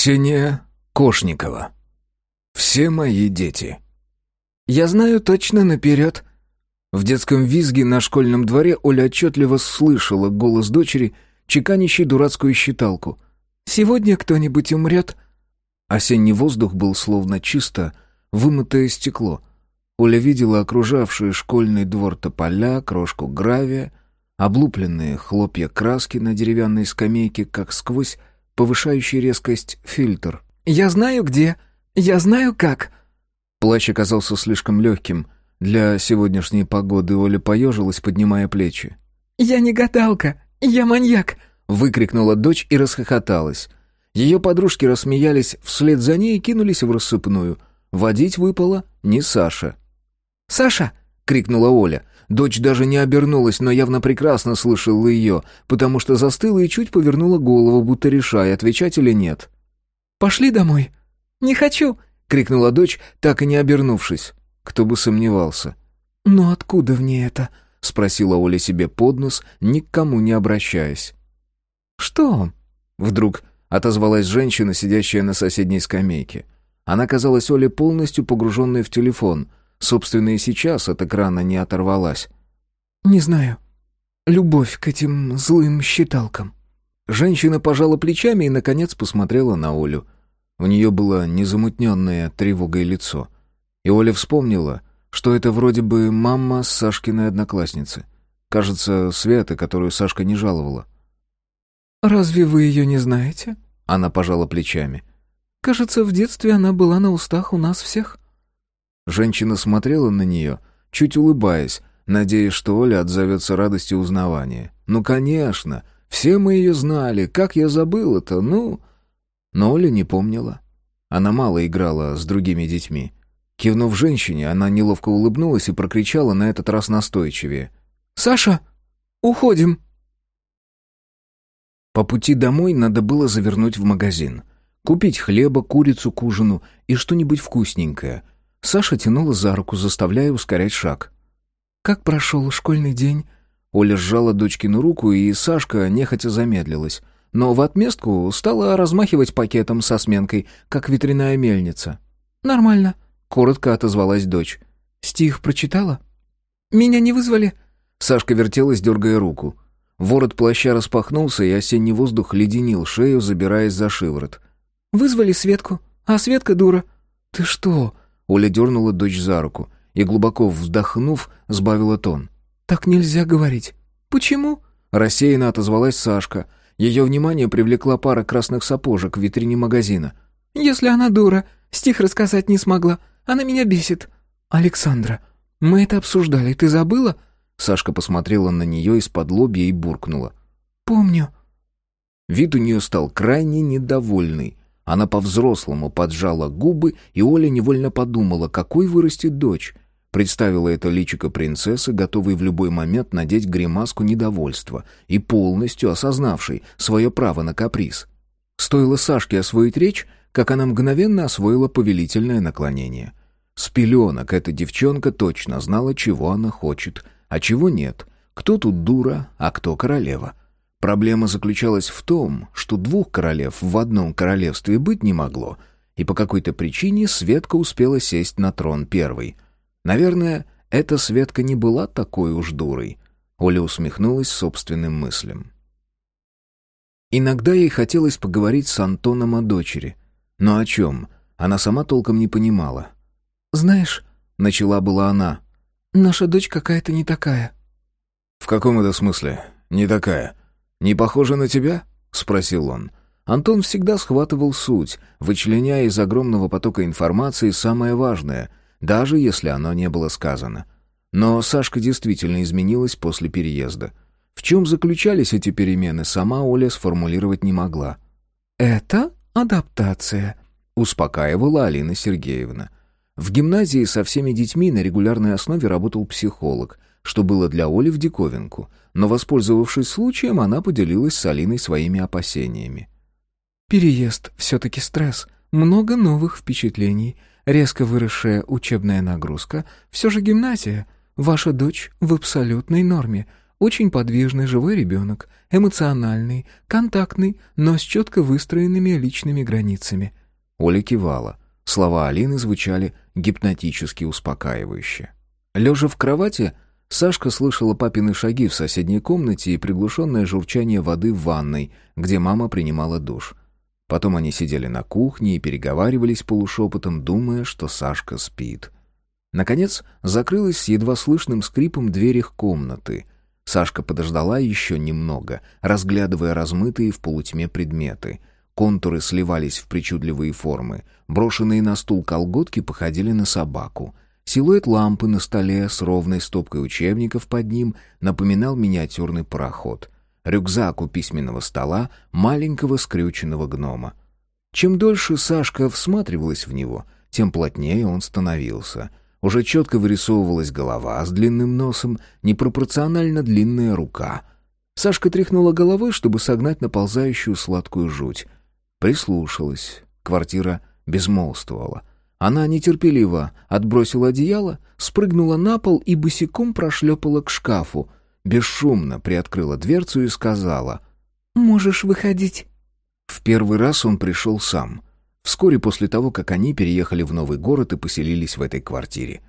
Ксения Кошникова. Все мои дети. Я знаю точно наперед. В детском визге на школьном дворе Оля отчетливо слышала голос дочери, чеканящей дурацкую считалку. «Сегодня кто-нибудь умрет?» Осенний воздух был словно чисто вымытое стекло. Оля видела окружавшие школьный двор тополя, крошку гравия, облупленные хлопья краски на деревянной скамейке, как сквозь повышающий резкость фильтр. «Я знаю где. Я знаю как». Плащ оказался слишком легким. Для сегодняшней погоды Оля поежилась, поднимая плечи. «Я не гадалка. Я маньяк!» — выкрикнула дочь и расхохоталась. Ее подружки рассмеялись вслед за ней и кинулись в рассыпную. Водить выпало не Саша. «Саша!» — крикнула Оля. Дочь даже не обернулась, но явно прекрасно слышала ее, потому что застыла и чуть повернула голову, будто решая, отвечать или нет. «Пошли домой». «Не хочу», — крикнула дочь, так и не обернувшись. Кто бы сомневался. «Но откуда в ней это?» — спросила Оля себе под нос, ни к кому не обращаясь. «Что?» — вдруг отозвалась женщина, сидящая на соседней скамейке. Она казалась Оле полностью погруженной в телефон — Собственно, и сейчас от экрана не оторвалась. «Не знаю. Любовь к этим злым считалкам». Женщина пожала плечами и, наконец, посмотрела на Олю. У нее было незамутненное тревогой лицо. И Оля вспомнила, что это вроде бы мама Сашкиной одноклассницы. Кажется, Света, которую Сашка не жаловала. «Разве вы ее не знаете?» Она пожала плечами. «Кажется, в детстве она была на устах у нас всех». Женщина смотрела на нее, чуть улыбаясь, надеясь, что Оля отзовется радостью узнавания. «Ну, конечно! Все мы ее знали! Как я забыл это? Ну...» Но Оля не помнила. Она мало играла с другими детьми. Кивнув женщине, она неловко улыбнулась и прокричала на этот раз настойчивее. «Саша, уходим!» По пути домой надо было завернуть в магазин. Купить хлеба, курицу к ужину и что-нибудь вкусненькое. Саша тянула за руку, заставляя ускорять шаг. «Как прошел школьный день?» Оля сжала дочкину руку, и Сашка нехотя замедлилась. Но в отместку стала размахивать пакетом со сменкой, как ветряная мельница. «Нормально», — коротко отозвалась дочь. «Стих прочитала?» «Меня не вызвали?» Сашка вертелась, дергая руку. Ворот плаща распахнулся, и осенний воздух леденил шею, забираясь за шиворот. «Вызвали Светку, а Светка дура». «Ты что?» Оля дернула дочь за руку и, глубоко вздохнув, сбавила тон. «Так нельзя говорить». «Почему?» Рассеянно отозвалась Сашка. Ее внимание привлекла пара красных сапожек в витрине магазина. «Если она дура, стих рассказать не смогла. Она меня бесит». «Александра, мы это обсуждали, ты забыла?» Сашка посмотрела на нее из-под лобья и буркнула. «Помню». Вид у нее стал крайне недовольный. Она по-взрослому поджала губы, и Оля невольно подумала, какой вырастет дочь. Представила это личико принцессы, готовой в любой момент надеть гримаску недовольства и полностью осознавшей свое право на каприз. Стоило Сашке освоить речь, как она мгновенно освоила повелительное наклонение. С пеленок эта девчонка точно знала, чего она хочет, а чего нет. Кто тут дура, а кто королева. Проблема заключалась в том, что двух королев в одном королевстве быть не могло, и по какой-то причине Светка успела сесть на трон первой. Наверное, эта Светка не была такой уж дурой. Оля усмехнулась собственным мыслям. Иногда ей хотелось поговорить с Антоном о дочери. Но о чем? Она сама толком не понимала. «Знаешь», — начала была она, — «наша дочь какая-то не такая». «В каком это смысле? Не такая?» «Не похоже на тебя?» — спросил он. Антон всегда схватывал суть, вычленяя из огромного потока информации самое важное, даже если оно не было сказано. Но Сашка действительно изменилась после переезда. В чем заключались эти перемены, сама Оля сформулировать не могла. «Это адаптация», — успокаивала Алина Сергеевна. В гимназии со всеми детьми на регулярной основе работал психолог, что было для Оли в диковинку, но, воспользовавшись случаем, она поделилась с Алиной своими опасениями. «Переезд все-таки стресс, много новых впечатлений, резко выросшая учебная нагрузка, все же гимназия. Ваша дочь в абсолютной норме. Очень подвижный, живой ребенок, эмоциональный, контактный, но с четко выстроенными личными границами». Оля кивала. Слова Алины звучали гипнотически успокаивающе. Лежа в кровати, Сашка слышала папины шаги в соседней комнате и приглушенное журчание воды в ванной, где мама принимала душ. Потом они сидели на кухне и переговаривались полушепотом, думая, что Сашка спит. Наконец, закрылась с едва слышным скрипом дверь их комнаты. Сашка подождала еще немного, разглядывая размытые в полутьме предметы. Контуры сливались в причудливые формы. Брошенные на стул колготки походили на собаку — Силуэт лампы на столе с ровной стопкой учебников под ним напоминал миниатюрный пароход. Рюкзак у письменного стола маленького скрюченного гнома. Чем дольше Сашка всматривалась в него, тем плотнее он становился. Уже четко вырисовывалась голова с длинным носом, непропорционально длинная рука. Сашка тряхнула головой, чтобы согнать наползающую сладкую жуть. Прислушалась. Квартира безмолвствовала. Она нетерпеливо отбросила одеяло, спрыгнула на пол и босиком прошлепала к шкафу. Бесшумно приоткрыла дверцу и сказала «Можешь выходить». В первый раз он пришел сам. Вскоре после того, как они переехали в новый город и поселились в этой квартире.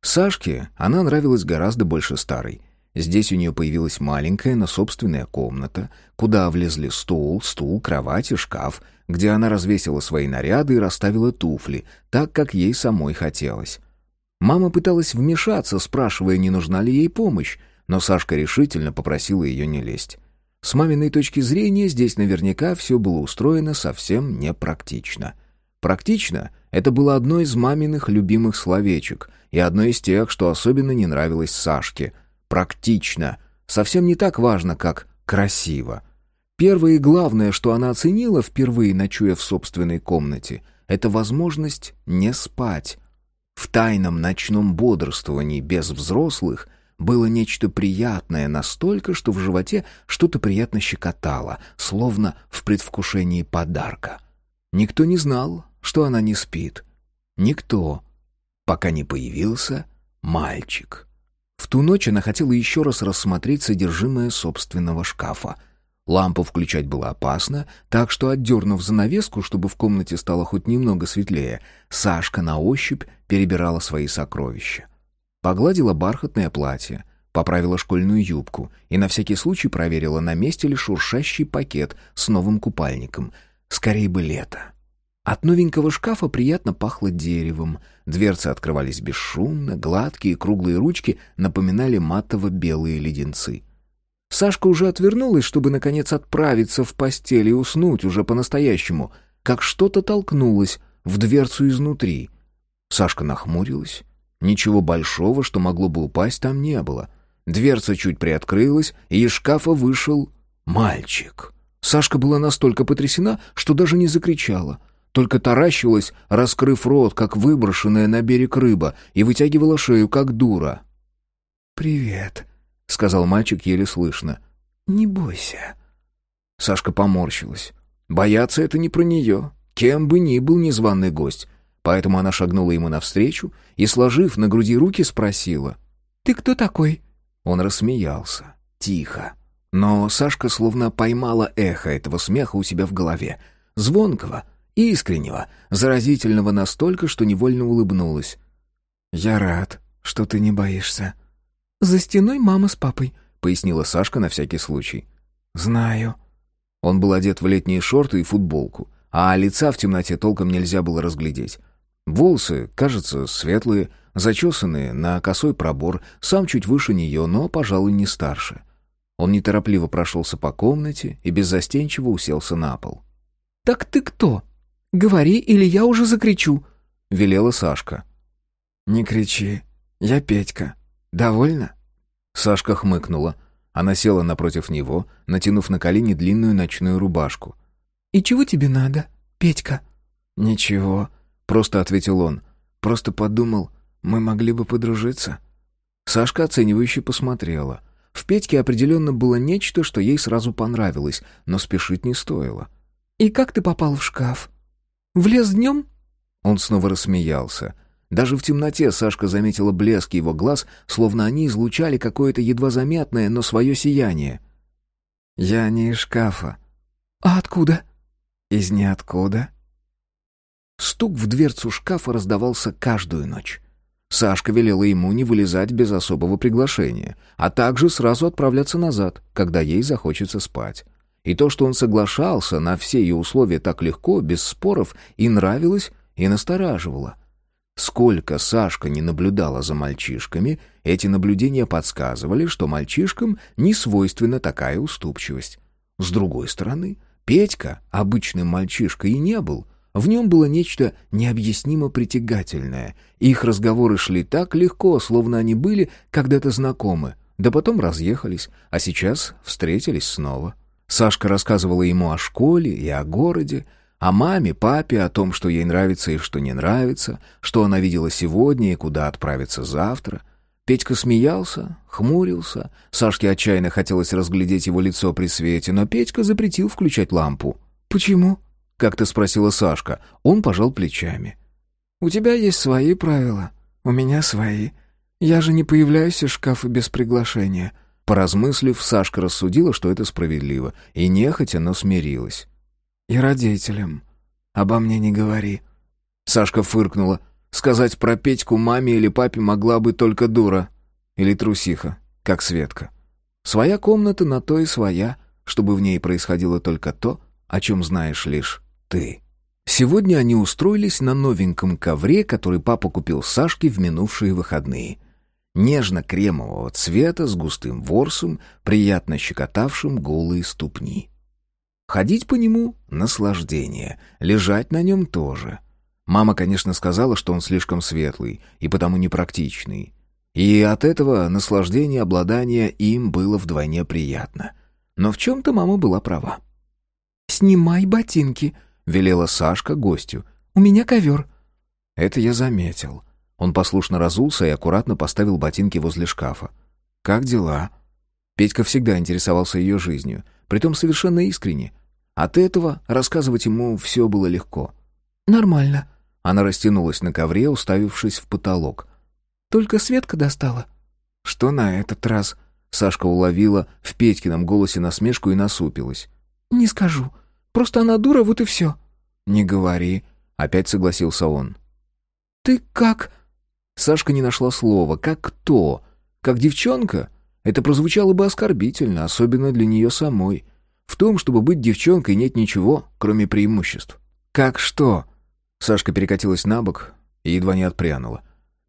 Сашке она нравилась гораздо больше старой. Здесь у нее появилась маленькая, но собственная комната, куда влезли стол, стул, кровать и шкаф, где она развесила свои наряды и расставила туфли, так, как ей самой хотелось. Мама пыталась вмешаться, спрашивая, не нужна ли ей помощь, но Сашка решительно попросила ее не лезть. С маминой точки зрения здесь наверняка все было устроено совсем непрактично. Практично — это было одно из маминых любимых словечек и одно из тех, что особенно не нравилось Сашке — практично, совсем не так важно, как красиво. Первое и главное, что она оценила, впервые ночуя в собственной комнате, это возможность не спать. В тайном ночном бодрствовании без взрослых было нечто приятное настолько, что в животе что-то приятно щекотало, словно в предвкушении подарка. Никто не знал, что она не спит. Никто, пока не появился мальчик. В ту ночь она хотела еще раз рассмотреть содержимое собственного шкафа. Лампу включать было опасно, так что, отдернув занавеску, чтобы в комнате стало хоть немного светлее, Сашка на ощупь перебирала свои сокровища. Погладила бархатное платье, поправила школьную юбку и на всякий случай проверила, на месте ли шуршащий пакет с новым купальником. Скорее бы лето. От новенького шкафа приятно пахло деревом. Дверцы открывались бесшумно, гладкие круглые ручки напоминали матово-белые леденцы. Сашка уже отвернулась, чтобы, наконец, отправиться в постель и уснуть уже по-настоящему, как что-то толкнулось в дверцу изнутри. Сашка нахмурилась. Ничего большого, что могло бы упасть, там не было. Дверца чуть приоткрылась, и из шкафа вышел мальчик. Сашка была настолько потрясена, что даже не закричала — только таращилась, раскрыв рот, как выброшенная на берег рыба, и вытягивала шею, как дура. «Привет», — сказал мальчик еле слышно. «Не бойся». Сашка поморщилась. Бояться это не про нее, кем бы ни был незваный гость. Поэтому она шагнула ему навстречу и, сложив на груди руки, спросила. «Ты кто такой?» Он рассмеялся. Тихо. Но Сашка словно поймала эхо этого смеха у себя в голове. Звонкого, Искреннего, заразительного настолько, что невольно улыбнулась. «Я рад, что ты не боишься». «За стеной мама с папой», — пояснила Сашка на всякий случай. «Знаю». Он был одет в летние шорты и футболку, а лица в темноте толком нельзя было разглядеть. Волосы, кажется, светлые, зачесанные на косой пробор, сам чуть выше нее, но, пожалуй, не старше. Он неторопливо прошелся по комнате и беззастенчиво уселся на пол. «Так ты кто?» Говори, или я уже закричу», — велела Сашка. «Не кричи. Я Петька. Довольно?» Сашка хмыкнула. Она села напротив него, натянув на колени длинную ночную рубашку. «И чего тебе надо, Петька?» «Ничего», — просто ответил он. «Просто подумал, мы могли бы подружиться». Сашка оценивающе посмотрела. В Петьке определенно было нечто, что ей сразу понравилось, но спешить не стоило. «И как ты попал в шкаф?» Влез днем?» Он снова рассмеялся. Даже в темноте Сашка заметила блеск его глаз, словно они излучали какое-то едва заметное, но свое сияние. «Я не из шкафа». «А откуда?» «Из ниоткуда». Стук в дверцу шкафа раздавался каждую ночь. Сашка велела ему не вылезать без особого приглашения, а также сразу отправляться назад, когда ей захочется спать. И то, что он соглашался на все ее условия так легко, без споров, и нравилось, и настораживало. Сколько Сашка не наблюдала за мальчишками, эти наблюдения подсказывали, что мальчишкам не свойственна такая уступчивость. С другой стороны, Петька обычным мальчишкой и не был — в нем было нечто необъяснимо притягательное. Их разговоры шли так легко, словно они были когда-то знакомы, да потом разъехались, а сейчас встретились снова. Сашка рассказывала ему о школе и о городе, о маме, папе, о том, что ей нравится и что не нравится, что она видела сегодня и куда отправиться завтра. Петька смеялся, хмурился. Сашке отчаянно хотелось разглядеть его лицо при свете, но Петька запретил включать лампу. «Почему?» как-то спросила Сашка. Он пожал плечами. «У тебя есть свои правила, у меня свои. Я же не появляюсь из шкафа без приглашения». Поразмыслив, Сашка рассудила, что это справедливо, и нехотя, но смирилась. «И родителям. Обо мне не говори». Сашка фыркнула. Сказать про Петьку маме или папе могла бы только дура. Или трусиха, как Светка. Своя комната на то и своя, чтобы в ней происходило только то, о чем знаешь лишь ты. Сегодня они устроились на новеньком ковре, который папа купил Сашке в минувшие выходные. Нежно-кремового цвета с густым ворсом, приятно щекотавшим голые ступни. Ходить по нему — наслаждение, лежать на нем тоже. Мама, конечно, сказала, что он слишком светлый и потому непрактичный. И от этого наслаждение обладания им было вдвойне приятно. Но в чем-то мама была права. «Снимай ботинки», велела Сашка гостю. «У меня ковер». Это я заметил. Он послушно разулся и аккуратно поставил ботинки возле шкафа. «Как дела?» Петька всегда интересовался ее жизнью, притом совершенно искренне. От этого рассказывать ему все было легко. «Нормально». Она растянулась на ковре, уставившись в потолок. «Только Светка достала». «Что на этот раз?» Сашка уловила в Петькином голосе насмешку и насупилась. «Не скажу. Просто она дура, вот и все». «Не говори», — опять согласился он. «Ты как?» Сашка не нашла слова. «Как кто? Как девчонка?» Это прозвучало бы оскорбительно, особенно для нее самой. В том, чтобы быть девчонкой, нет ничего, кроме преимуществ. «Как что?» Сашка перекатилась на бок и едва не отпрянула.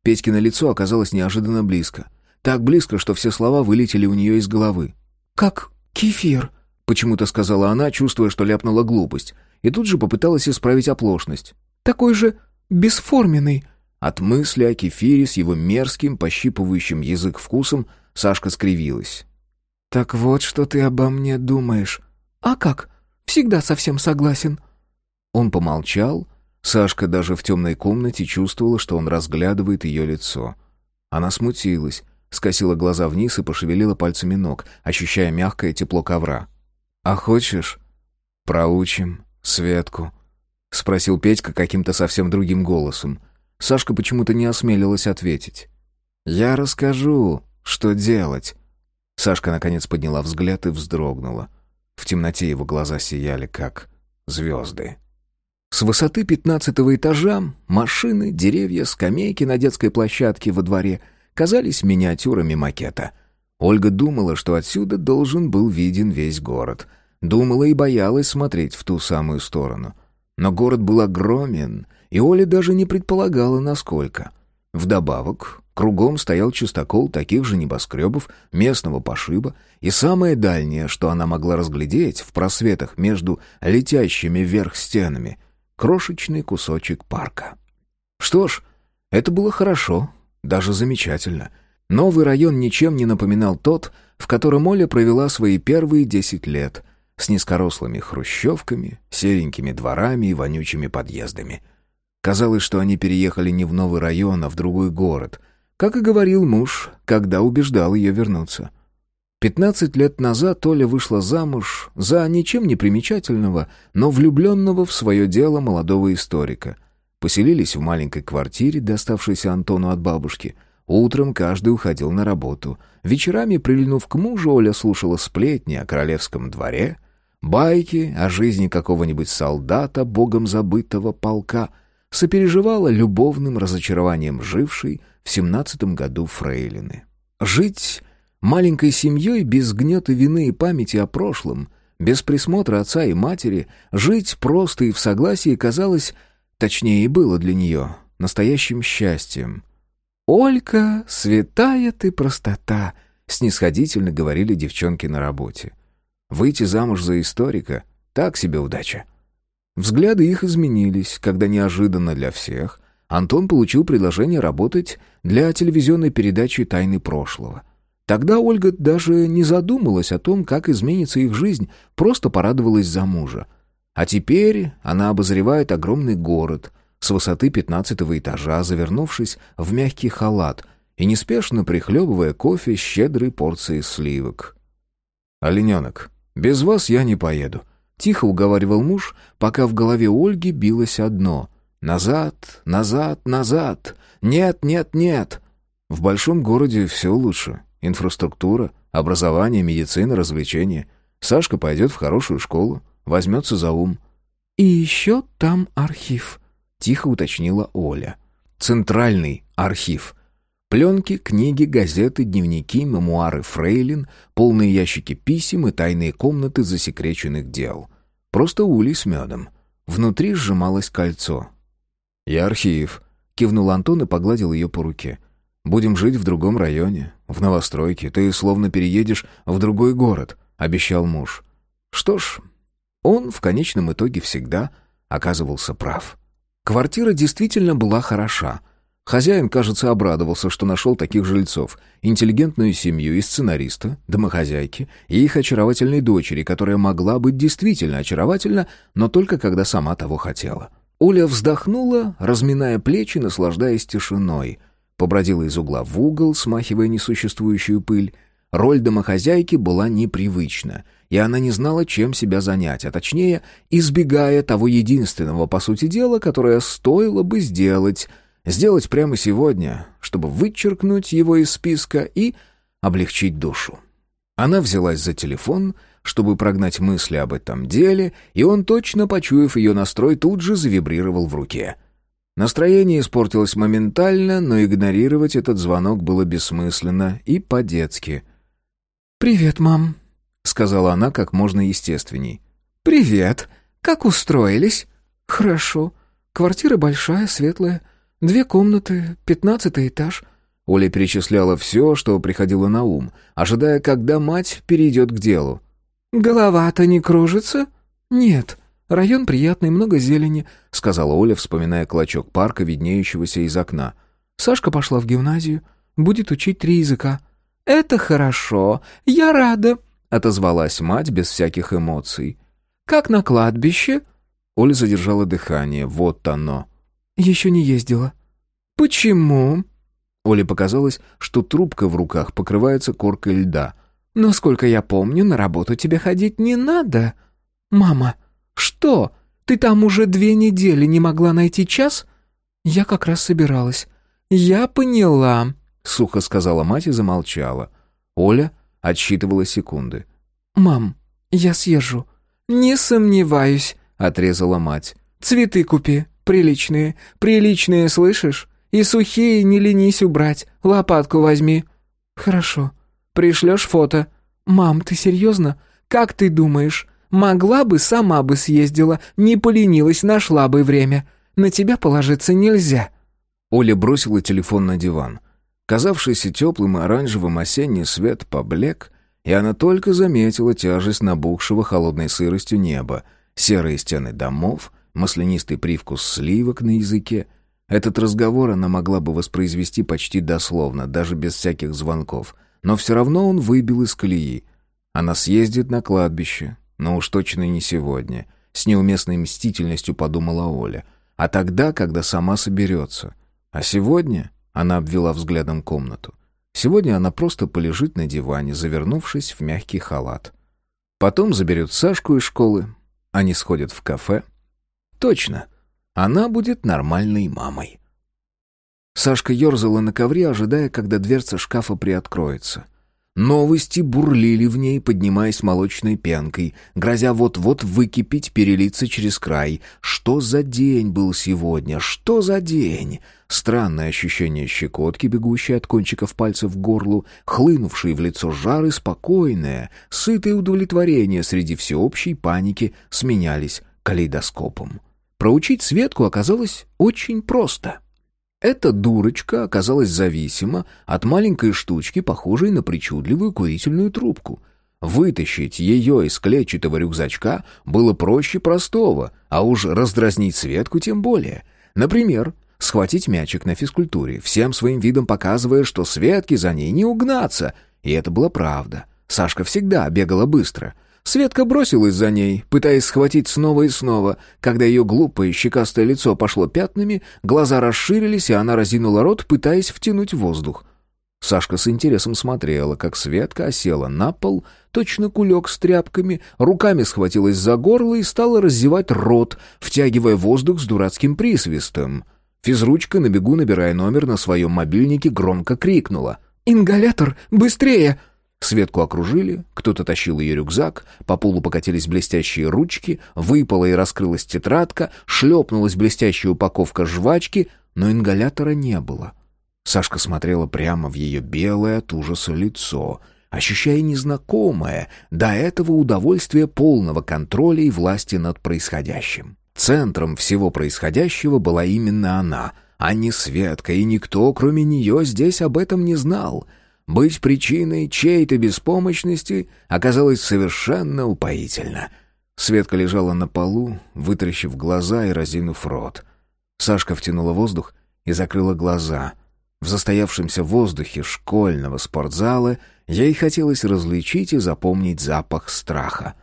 Петькино лицо оказалось неожиданно близко. Так близко, что все слова вылетели у нее из головы. «Как кефир», Почему-то сказала она, чувствуя, что ляпнула глупость. И тут же попыталась исправить оплошность. «Такой же бесформенный». От мысли о кефире с его мерзким, пощипывающим язык вкусом Сашка скривилась. «Так вот, что ты обо мне думаешь». «А как? Всегда совсем согласен». Он помолчал. Сашка даже в темной комнате чувствовала, что он разглядывает ее лицо. Она смутилась, скосила глаза вниз и пошевелила пальцами ног, ощущая мягкое тепло ковра. «А хочешь, проучим Светку?» — спросил Петька каким-то совсем другим голосом. Сашка почему-то не осмелилась ответить. «Я расскажу, что делать». Сашка наконец подняла взгляд и вздрогнула. В темноте его глаза сияли, как звезды. С высоты пятнадцатого этажа машины, деревья, скамейки на детской площадке во дворе казались миниатюрами макета — Ольга думала, что отсюда должен был виден весь город. Думала и боялась смотреть в ту самую сторону. Но город был огромен, и Оля даже не предполагала, насколько. Вдобавок, кругом стоял чистокол таких же небоскребов, местного пошиба, и самое дальнее, что она могла разглядеть в просветах между летящими вверх стенами — крошечный кусочек парка. Что ж, это было хорошо, даже замечательно — Новый район ничем не напоминал тот, в котором Оля провела свои первые десять лет, с низкорослыми хрущевками, серенькими дворами и вонючими подъездами. Казалось, что они переехали не в новый район, а в другой город, как и говорил муж, когда убеждал ее вернуться. Пятнадцать лет назад Оля вышла замуж за ничем не примечательного, но влюбленного в свое дело молодого историка. Поселились в маленькой квартире, доставшейся Антону от бабушки. Утром каждый уходил на работу. Вечерами, прильнув к мужу, Оля слушала сплетни о королевском дворе, байки о жизни какого-нибудь солдата, богом забытого полка, сопереживала любовным разочарованием жившей в семнадцатом году фрейлины. Жить маленькой семьей без гнета вины и памяти о прошлом, без присмотра отца и матери, жить просто и в согласии казалось, точнее и было для нее, настоящим счастьем. «Олька, святая ты простота», — снисходительно говорили девчонки на работе. «Выйти замуж за историка — так себе удача». Взгляды их изменились, когда неожиданно для всех Антон получил предложение работать для телевизионной передачи «Тайны прошлого». Тогда Ольга даже не задумалась о том, как изменится их жизнь, просто порадовалась за мужа. А теперь она обозревает огромный город, с высоты пятнадцатого этажа, завернувшись в мягкий халат и неспешно прихлебывая кофе щедрой порцией сливок. «Олененок, без вас я не поеду», — тихо уговаривал муж, пока в голове Ольги билось одно — «назад, назад, назад, нет, нет, нет». В большом городе все лучше. Инфраструктура, образование, медицина, развлечения. Сашка пойдет в хорошую школу, возьмется за ум. «И еще там архив», тихо уточнила Оля. Центральный архив. Пленки, книги, газеты, дневники, мемуары фрейлин, полные ящики писем и тайные комнаты засекреченных дел. Просто улей с медом. Внутри сжималось кольцо. «Я архив», — кивнул Антон и погладил ее по руке. «Будем жить в другом районе, в новостройке. Ты словно переедешь в другой город», — обещал муж. Что ж, он в конечном итоге всегда оказывался прав. Квартира действительно была хороша. Хозяин, кажется, обрадовался, что нашел таких жильцов. Интеллигентную семью и сценариста, домохозяйки и их очаровательной дочери, которая могла быть действительно очаровательна, но только когда сама того хотела. Оля вздохнула, разминая плечи, наслаждаясь тишиной. Побродила из угла в угол, смахивая несуществующую пыль. Роль домохозяйки была непривычна, и она не знала, чем себя занять, а точнее, избегая того единственного, по сути дела, которое стоило бы сделать. Сделать прямо сегодня, чтобы вычеркнуть его из списка и облегчить душу. Она взялась за телефон, чтобы прогнать мысли об этом деле, и он, точно почуяв ее настрой, тут же завибрировал в руке — Настроение испортилось моментально, но игнорировать этот звонок было бессмысленно и по-детски. «Привет, мам», — сказала она как можно естественней. «Привет. Как устроились?» «Хорошо. Квартира большая, светлая. Две комнаты, пятнадцатый этаж». Оля перечисляла все, что приходило на ум, ожидая, когда мать перейдет к делу. «Голова-то не кружится?» «Нет. Район приятный, много зелени», — сказала Оля, вспоминая клочок парка, виднеющегося из окна. «Сашка пошла в гимназию. Будет учить три языка. «Это хорошо. Я рада», — отозвалась мать без всяких эмоций. «Как на кладбище?» Оля задержала дыхание. Вот оно. «Еще не ездила». «Почему?» Оле показалось, что трубка в руках покрывается коркой льда. «Насколько я помню, на работу тебе ходить не надо». «Мама, что? Ты там уже две недели не могла найти час?» «Я как раз собиралась». «Я поняла», — сухо сказала мать и замолчала. Оля отсчитывала секунды. «Мам, я съезжу». «Не сомневаюсь», — отрезала мать. «Цветы купи, приличные, приличные, слышишь? И сухие не ленись убрать, лопатку возьми». «Хорошо. Пришлешь фото». «Мам, ты серьезно? Как ты думаешь? Могла бы, сама бы съездила, не поленилась, нашла бы время. На тебя положиться нельзя». Оля бросила телефон на диван. Казавшийся теплым и оранжевым осенний свет поблек, и она только заметила тяжесть набухшего холодной сыростью неба, серые стены домов, маслянистый привкус сливок на языке. Этот разговор она могла бы воспроизвести почти дословно, даже без всяких звонков, но все равно он выбил из колеи. Она съездит на кладбище, но уж точно не сегодня. С неуместной мстительностью подумала Оля. А тогда, когда сама соберется. А сегодня она обвела взглядом комнату. Сегодня она просто полежит на диване, завернувшись в мягкий халат. Потом заберет Сашку из школы. Они сходят в кафе. Точно. Она будет нормальной мамой. Сашка ерзала на ковре, ожидая, когда дверца шкафа приоткроется. Новости бурлили в ней, поднимаясь молочной пенкой, грозя вот-вот выкипеть, перелиться через край. Что за день был сегодня? Что за день? Странное ощущение щекотки, бегущей от кончиков пальцев к горлу, хлынувшие в лицо жар и спокойное, сытое удовлетворение среди всеобщей паники сменялись калейдоскопом. Проучить Светку оказалось очень просто. Эта дурочка оказалась зависима от маленькой штучки, похожей на причудливую курительную трубку. Вытащить ее из клетчатого рюкзачка было проще простого, а уж раздразнить Светку тем более. Например, схватить мячик на физкультуре, всем своим видом показывая, что Светке за ней не угнаться. И это была правда. Сашка всегда бегала быстро — Светка бросилась за ней, пытаясь схватить снова и снова. Когда ее глупое щекастое лицо пошло пятнами, глаза расширились, и она разинула рот, пытаясь втянуть воздух. Сашка с интересом смотрела, как Светка осела на пол, точно кулек с тряпками, руками схватилась за горло и стала раздевать рот, втягивая воздух с дурацким присвистом. Физручка, на бегу набирая номер на своем мобильнике, громко крикнула. «Ингалятор! Быстрее!» Светку окружили, кто-то тащил ее рюкзак, по полу покатились блестящие ручки, выпала и раскрылась тетрадка, шлепнулась блестящая упаковка жвачки, но ингалятора не было. Сашка смотрела прямо в ее белое от ужаса лицо, ощущая незнакомое, до этого удовольствие полного контроля и власти над происходящим. Центром всего происходящего была именно она, а не Светка, и никто, кроме нее, здесь об этом не знал — быть причиной чьей-то беспомощности оказалось совершенно упоительно. Светка лежала на полу, вытаращив глаза и разинув рот. Сашка втянула воздух и закрыла глаза. В застоявшемся воздухе школьного спортзала ей хотелось различить и запомнить запах страха.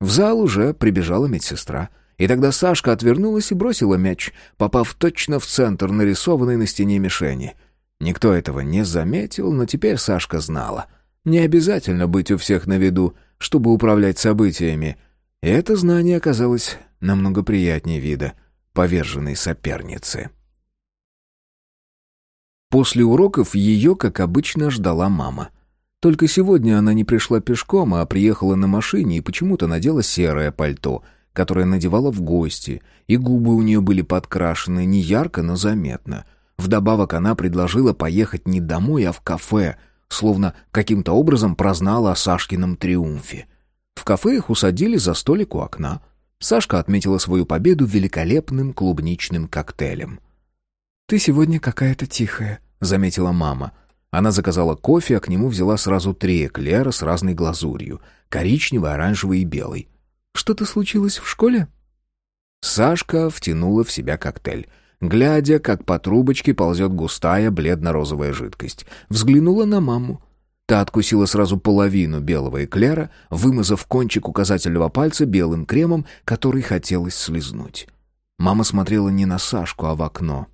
В зал уже прибежала медсестра — и тогда Сашка отвернулась и бросила мяч, попав точно в центр нарисованной на стене мишени. Никто этого не заметил, но теперь Сашка знала. Не обязательно быть у всех на виду, чтобы управлять событиями. И это знание оказалось намного приятнее вида поверженной соперницы. После уроков ее, как обычно, ждала мама. Только сегодня она не пришла пешком, а приехала на машине и почему-то надела серое пальто, которое надевала в гости, и губы у нее были подкрашены не ярко, но заметно — Вдобавок она предложила поехать не домой, а в кафе, словно каким-то образом прознала о Сашкином триумфе. В кафе их усадили за столик у окна. Сашка отметила свою победу великолепным клубничным коктейлем. «Ты сегодня какая-то тихая», — заметила мама. Она заказала кофе, а к нему взяла сразу три эклера с разной глазурью — коричневый, оранжевый и белый. «Что-то случилось в школе?» Сашка втянула в себя коктейль — глядя, как по трубочке ползет густая бледно-розовая жидкость. Взглянула на маму. Та откусила сразу половину белого эклера, вымазав кончик указательного пальца белым кремом, который хотелось слезнуть. Мама смотрела не на Сашку, а в окно.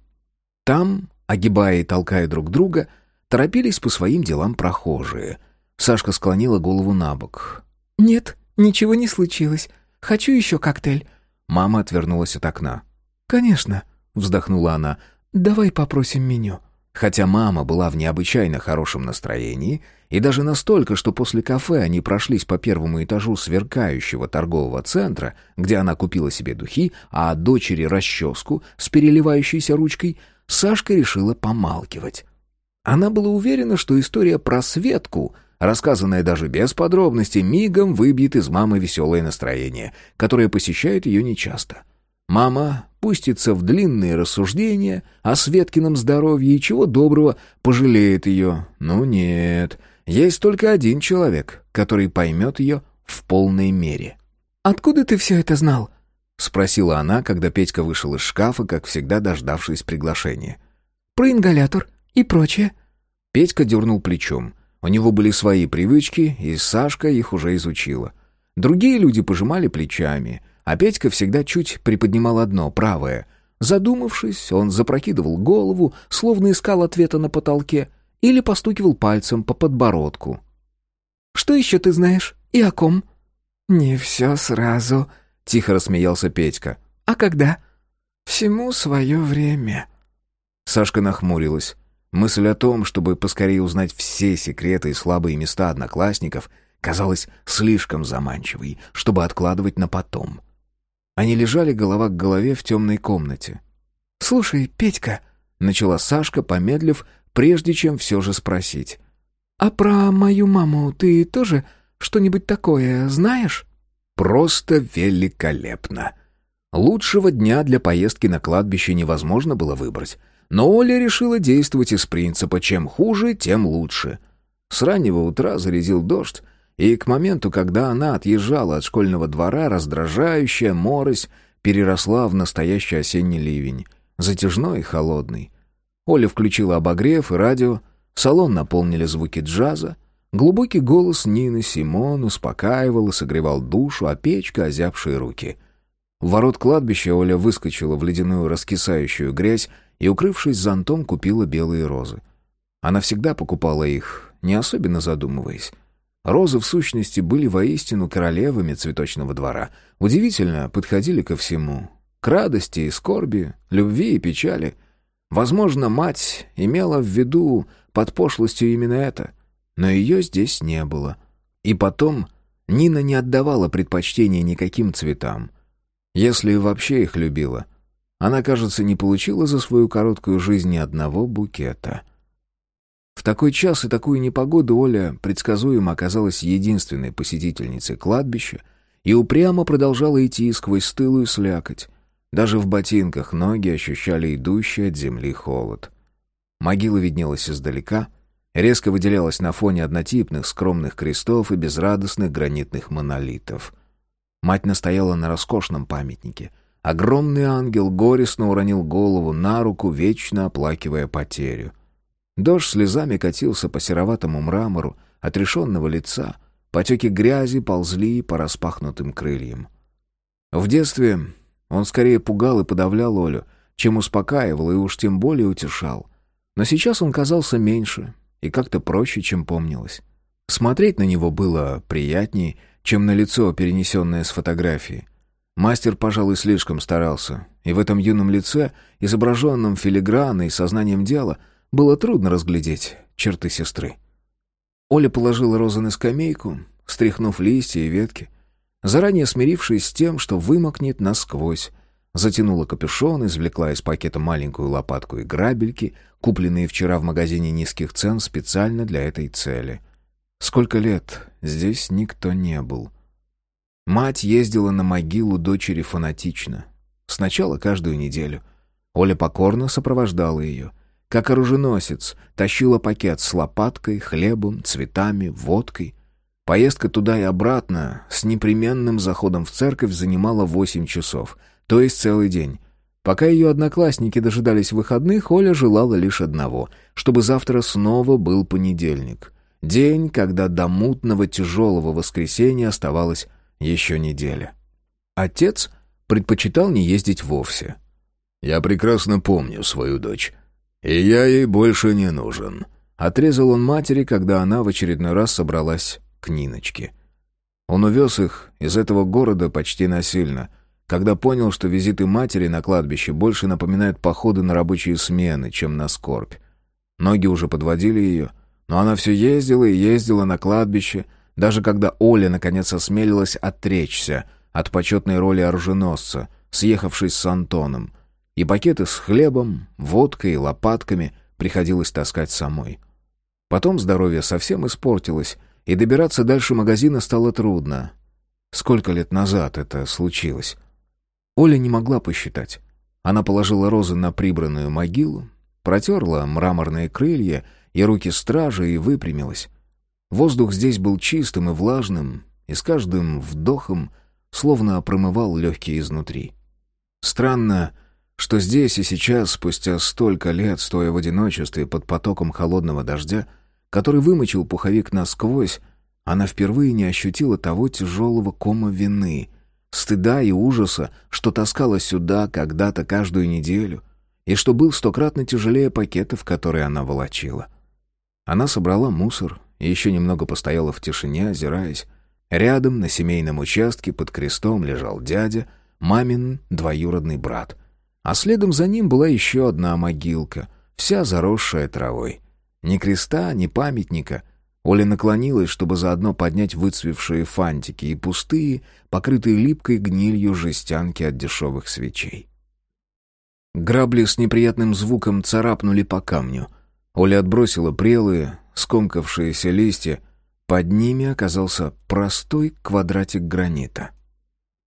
Там, огибая и толкая друг друга, торопились по своим делам прохожие. Сашка склонила голову на бок. «Нет, ничего не случилось. Хочу еще коктейль». Мама отвернулась от окна. «Конечно», — вздохнула она. «Давай попросим меню». Хотя мама была в необычайно хорошем настроении, и даже настолько, что после кафе они прошлись по первому этажу сверкающего торгового центра, где она купила себе духи, а дочери расческу с переливающейся ручкой, Сашка решила помалкивать. Она была уверена, что история про Светку, рассказанная даже без подробностей, мигом выбьет из мамы веселое настроение, которое посещает ее нечасто. Мама пустится в длинные рассуждения о Светкином здоровье и чего доброго пожалеет ее. Ну нет, есть только один человек, который поймет ее в полной мере. «Откуда ты все это знал?» — спросила она, когда Петька вышел из шкафа, как всегда дождавшись приглашения. «Про ингалятор и прочее». Петька дернул плечом. У него были свои привычки, и Сашка их уже изучила. Другие люди пожимали плечами — а Петька всегда чуть приподнимал одно, правое. Задумавшись, он запрокидывал голову, словно искал ответа на потолке, или постукивал пальцем по подбородку. «Что еще ты знаешь? И о ком?» «Не все сразу», — тихо рассмеялся Петька. «А когда?» Всему свое время». Сашка нахмурилась. Мысль о том, чтобы поскорее узнать все секреты и слабые места одноклассников, казалась слишком заманчивой, чтобы откладывать на потом. Они лежали голова к голове в темной комнате. «Слушай, Петька», — начала Сашка, помедлив, прежде чем все же спросить. «А про мою маму ты тоже что-нибудь такое знаешь?» «Просто великолепно!» Лучшего дня для поездки на кладбище невозможно было выбрать. Но Оля решила действовать из принципа «чем хуже, тем лучше». С раннего утра зарядил дождь, и к моменту, когда она отъезжала от школьного двора, раздражающая морось переросла в настоящий осенний ливень, затяжной и холодный. Оля включила обогрев и радио, салон наполнили звуки джаза, глубокий голос Нины Симон успокаивал и согревал душу, а печка — озябшие руки. В ворот кладбища Оля выскочила в ледяную раскисающую грязь и, укрывшись зонтом, купила белые розы. Она всегда покупала их, не особенно задумываясь. Розы, в сущности, были воистину королевами цветочного двора. Удивительно, подходили ко всему. К радости и скорби, любви и печали. Возможно, мать имела в виду под пошлостью именно это, но ее здесь не было. И потом Нина не отдавала предпочтения никаким цветам. Если вообще их любила — она, кажется, не получила за свою короткую жизнь ни одного букета. В такой час и такую непогоду Оля предсказуемо оказалась единственной посетительницей кладбища и упрямо продолжала идти сквозь стылую слякоть. Даже в ботинках ноги ощущали идущий от земли холод. Могила виднелась издалека, резко выделялась на фоне однотипных скромных крестов и безрадостных гранитных монолитов. Мать настояла на роскошном памятнике — Огромный ангел горестно уронил голову на руку, вечно оплакивая потерю. Дождь слезами катился по сероватому мрамору отрешенного лица, потеки грязи ползли по распахнутым крыльям. В детстве он скорее пугал и подавлял Олю, чем успокаивал и уж тем более утешал. Но сейчас он казался меньше и как-то проще, чем помнилось. Смотреть на него было приятнее, чем на лицо, перенесенное с фотографии. Мастер, пожалуй, слишком старался, и в этом юном лице, изображенном филигранно и сознанием дела, было трудно разглядеть черты сестры. Оля положила розы на скамейку, стряхнув листья и ветки, заранее смирившись с тем, что вымокнет насквозь, затянула капюшон, извлекла из пакета маленькую лопатку и грабельки, купленные вчера в магазине низких цен специально для этой цели. Сколько лет здесь никто не был — Мать ездила на могилу дочери фанатично. Сначала каждую неделю. Оля покорно сопровождала ее. Как оруженосец, тащила пакет с лопаткой, хлебом, цветами, водкой. Поездка туда и обратно с непременным заходом в церковь занимала восемь часов, то есть целый день. Пока ее одноклассники дожидались выходных, Оля желала лишь одного, чтобы завтра снова был понедельник. День, когда до мутного тяжелого воскресенья оставалось еще неделя. Отец предпочитал не ездить вовсе. «Я прекрасно помню свою дочь, и я ей больше не нужен», — отрезал он матери, когда она в очередной раз собралась к Ниночке. Он увез их из этого города почти насильно, когда понял, что визиты матери на кладбище больше напоминают походы на рабочие смены, чем на скорбь. Ноги уже подводили ее, но она все ездила и ездила на кладбище — даже когда Оля наконец осмелилась отречься от почетной роли оруженосца, съехавшись с Антоном, и пакеты с хлебом, водкой и лопатками приходилось таскать самой. Потом здоровье совсем испортилось, и добираться дальше магазина стало трудно. Сколько лет назад это случилось? Оля не могла посчитать. Она положила розы на прибранную могилу, протерла мраморные крылья и руки стражи и выпрямилась. Воздух здесь был чистым и влажным, и с каждым вдохом словно промывал легкие изнутри. Странно, что здесь и сейчас, спустя столько лет, стоя в одиночестве под потоком холодного дождя, который вымочил пуховик насквозь, она впервые не ощутила того тяжелого кома вины, стыда и ужаса, что таскала сюда когда-то каждую неделю, и что был стократно тяжелее пакетов, которые она волочила. Она собрала мусор и еще немного постояла в тишине, озираясь. Рядом, на семейном участке, под крестом лежал дядя, мамин двоюродный брат. А следом за ним была еще одна могилка, вся заросшая травой. Ни креста, ни памятника. Оля наклонилась, чтобы заодно поднять выцвевшие фантики и пустые, покрытые липкой гнилью жестянки от дешевых свечей. Грабли с неприятным звуком царапнули по камню. Оля отбросила прелые, скомкавшиеся листья. Под ними оказался простой квадратик гранита.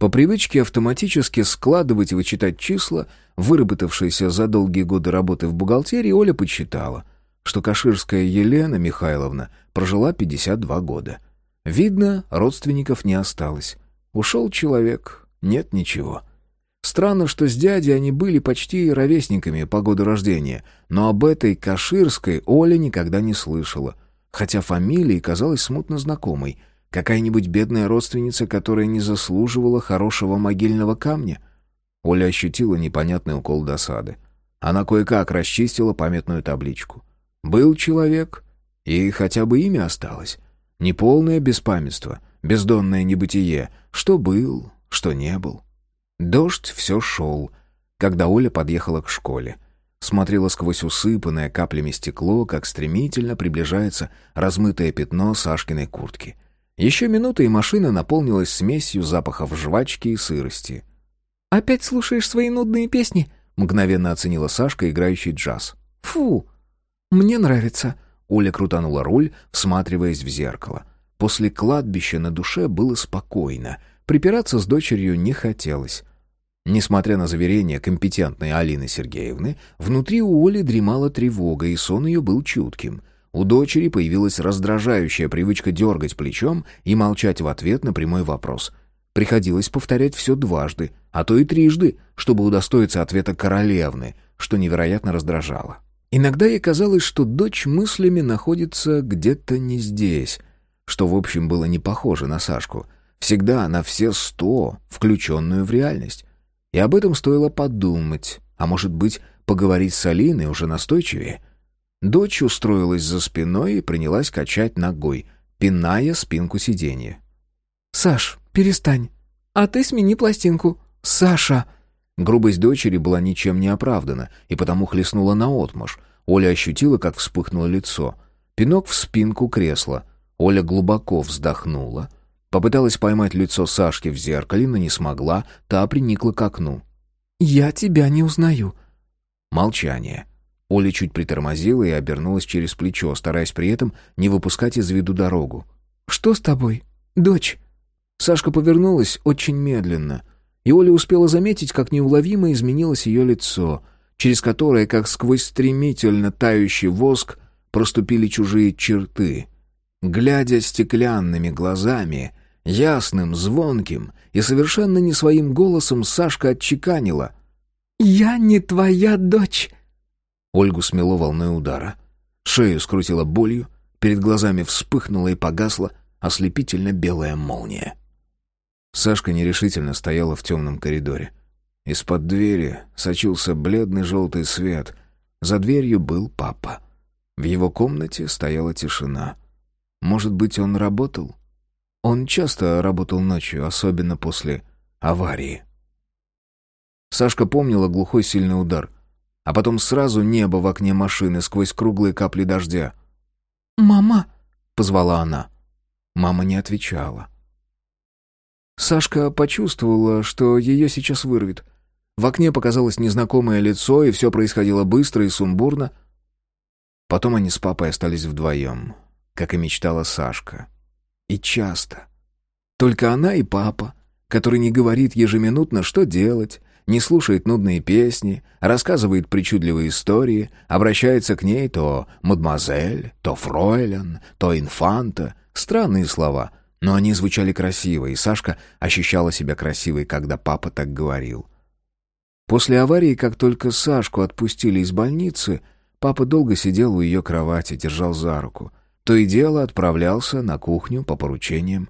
По привычке автоматически складывать и вычитать числа, выработавшиеся за долгие годы работы в бухгалтерии, Оля подсчитала, что Каширская Елена Михайловна прожила 52 года. Видно, родственников не осталось. Ушел человек, нет ничего. Странно, что с дядей они были почти ровесниками по году рождения, но об этой Каширской Оля никогда не слышала, хотя фамилия казалась смутно знакомой. Какая-нибудь бедная родственница, которая не заслуживала хорошего могильного камня? Оля ощутила непонятный укол досады. Она кое-как расчистила памятную табличку. Был человек, и хотя бы имя осталось. Неполное беспамятство, бездонное небытие, что был, что не был. Дождь все шел, когда Оля подъехала к школе. Смотрела сквозь усыпанное каплями стекло, как стремительно приближается размытое пятно Сашкиной куртки. Еще минута, и машина наполнилась смесью запахов жвачки и сырости. «Опять слушаешь свои нудные песни?» — мгновенно оценила Сашка, играющий джаз. «Фу! Мне нравится!» Оля крутанула руль, всматриваясь в зеркало. После кладбища на душе было спокойно — Припираться с дочерью не хотелось. Несмотря на заверения компетентной Алины Сергеевны, внутри у Оли дремала тревога, и сон ее был чутким. У дочери появилась раздражающая привычка дергать плечом и молчать в ответ на прямой вопрос. Приходилось повторять все дважды, а то и трижды, чтобы удостоиться ответа королевны, что невероятно раздражало. Иногда ей казалось, что дочь мыслями находится где-то не здесь, что, в общем, было не похоже на Сашку — Всегда на все сто, включенную в реальность. И об этом стоило подумать, а может быть, поговорить с Алиной уже настойчивее. Дочь устроилась за спиной и принялась качать ногой, пиная спинку сиденья. «Саш, перестань. А ты смени пластинку. Саша!» Грубость дочери была ничем не оправдана, и потому хлестнула наотмашь. Оля ощутила, как вспыхнуло лицо. Пинок в спинку кресла. Оля глубоко вздохнула — Попыталась поймать лицо Сашки в зеркале, но не смогла, та приникла к окну. «Я тебя не узнаю». Молчание. Оля чуть притормозила и обернулась через плечо, стараясь при этом не выпускать из виду дорогу. «Что с тобой, дочь?» Сашка повернулась очень медленно, и Оля успела заметить, как неуловимо изменилось ее лицо, через которое, как сквозь стремительно тающий воск, проступили чужие черты. Глядя стеклянными глазами, Ясным, звонким и совершенно не своим голосом Сашка отчеканила. «Я не твоя дочь!» Ольгу смело волной удара. Шею скрутила болью, перед глазами вспыхнула и погасла ослепительно белая молния. Сашка нерешительно стояла в темном коридоре. Из-под двери сочился бледный желтый свет. За дверью был папа. В его комнате стояла тишина. Может быть, он работал? Он часто работал ночью, особенно после аварии. Сашка помнила глухой сильный удар, а потом сразу небо в окне машины сквозь круглые капли дождя. «Мама!» — позвала она. Мама не отвечала. Сашка почувствовала, что ее сейчас вырвет. В окне показалось незнакомое лицо, и все происходило быстро и сумбурно. Потом они с папой остались вдвоем, как и мечтала Сашка. И часто. Только она и папа, который не говорит ежеминутно, что делать, не слушает нудные песни, рассказывает причудливые истории, обращается к ней то «мадемуазель», то «фройлен», то «инфанта». Странные слова, но они звучали красиво, и Сашка ощущала себя красивой, когда папа так говорил. После аварии, как только Сашку отпустили из больницы, папа долго сидел у ее кровати, держал за руку — то и дело отправлялся на кухню по поручениям.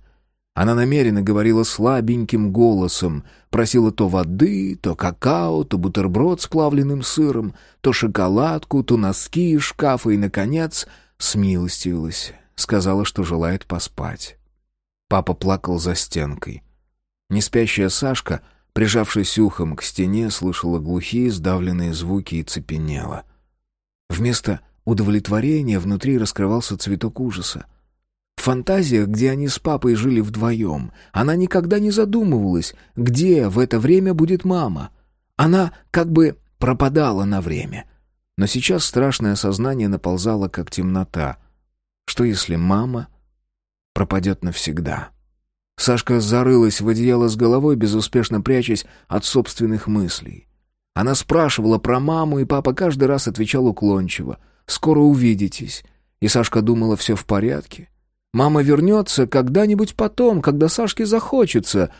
Она намеренно говорила слабеньким голосом, просила то воды, то какао, то бутерброд с плавленным сыром, то шоколадку, то носки из шкафа и, наконец, смилостивилась, сказала, что желает поспать. Папа плакал за стенкой. Неспящая Сашка Прижавшись ухом к стене, слышала глухие сдавленные звуки и цепенела. Вместо удовлетворения внутри раскрывался цветок ужаса. Фантазиях, где они с папой жили вдвоем, она никогда не задумывалась, где в это время будет мама. Она как бы пропадала на время. Но сейчас страшное сознание наползало, как темнота. Что если мама пропадет навсегда? Сашка зарылась в одеяло с головой, безуспешно прячась от собственных мыслей. Она спрашивала про маму, и папа каждый раз отвечал уклончиво. «Скоро увидитесь». И Сашка думала, все в порядке. Мама вернется когда-нибудь потом, когда Сашке захочется.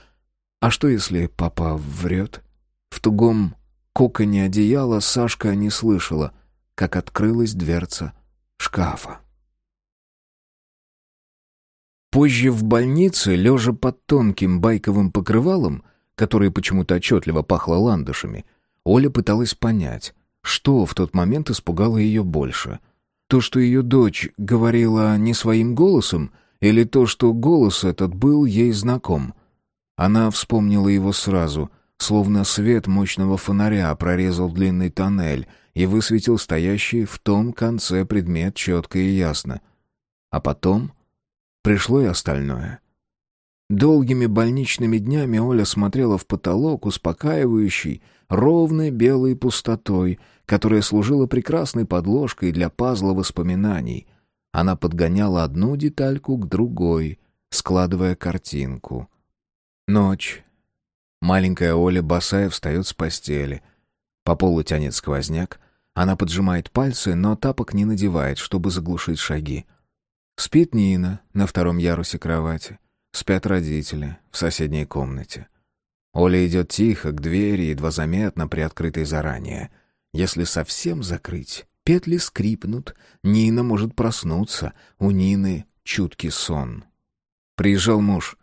А что, если папа врет? В тугом коконе одеяла Сашка не слышала, как открылась дверца шкафа. Позже в больнице, лежа под тонким байковым покрывалом, которое почему-то отчетливо пахло ландышами, Оля пыталась понять, что в тот момент испугало ее больше. То, что ее дочь говорила не своим голосом, или то, что голос этот был ей знаком. Она вспомнила его сразу, словно свет мощного фонаря прорезал длинный тоннель и высветил стоящий в том конце предмет четко и ясно. А потом Пришло и остальное. Долгими больничными днями Оля смотрела в потолок, успокаивающий, ровной белой пустотой, которая служила прекрасной подложкой для пазла воспоминаний. Она подгоняла одну детальку к другой, складывая картинку. Ночь. Маленькая Оля босая встает с постели. По полу тянет сквозняк. Она поджимает пальцы, но тапок не надевает, чтобы заглушить шаги. Спит Нина на втором ярусе кровати. Спят родители в соседней комнате. Оля идет тихо к двери, едва заметно приоткрытой заранее. Если совсем закрыть, петли скрипнут, Нина может проснуться, у Нины чуткий сон. Приезжал муж.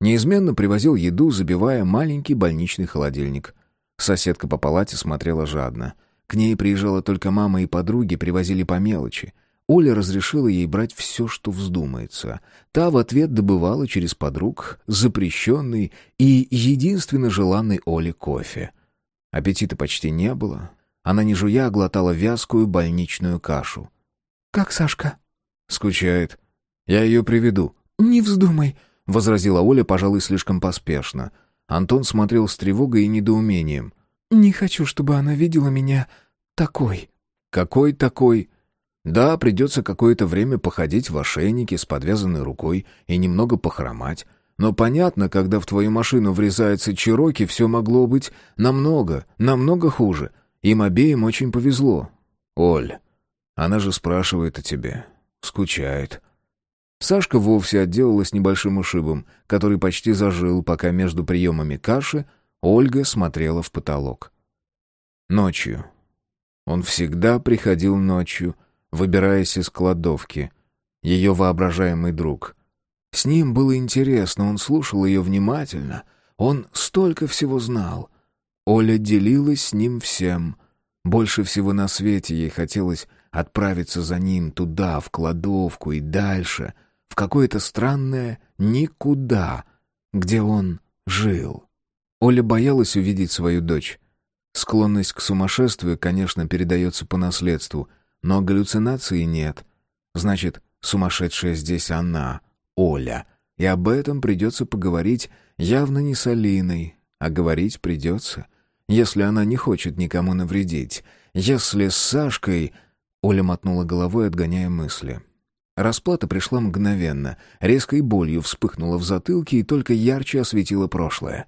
Неизменно привозил еду, забивая маленький больничный холодильник. Соседка по палате смотрела жадно. К ней приезжала только мама и подруги, привозили по мелочи. Оля разрешила ей брать все, что вздумается. Та в ответ добывала через подруг запрещенный и единственно желанный Оле кофе. Аппетита почти не было. Она не жуя глотала вязкую больничную кашу. «Как Сашка?» «Скучает. Я ее приведу». «Не вздумай», — возразила Оля, пожалуй, слишком поспешно. Антон смотрел с тревогой и недоумением. «Не хочу, чтобы она видела меня такой». «Какой такой?» Да, придется какое-то время походить в ошейнике с подвязанной рукой и немного похромать. Но понятно, когда в твою машину врезается Чироки, все могло быть намного, намного хуже. Им обеим очень повезло. Оль, она же спрашивает о тебе. Скучает. Сашка вовсе отделалась небольшим ушибом, который почти зажил, пока между приемами каши Ольга смотрела в потолок. Ночью. Он всегда приходил ночью, выбираясь из кладовки. Ее воображаемый друг. С ним было интересно, он слушал ее внимательно. Он столько всего знал. Оля делилась с ним всем. Больше всего на свете ей хотелось отправиться за ним туда, в кладовку и дальше, в какое-то странное никуда, где он жил. Оля боялась увидеть свою дочь. Склонность к сумасшествию, конечно, передается по наследству — но галлюцинации нет. Значит, сумасшедшая здесь она, Оля. И об этом придется поговорить явно не с Алиной, а говорить придется, если она не хочет никому навредить. Если с Сашкой... Оля мотнула головой, отгоняя мысли. Расплата пришла мгновенно, резкой болью вспыхнула в затылке и только ярче осветила прошлое.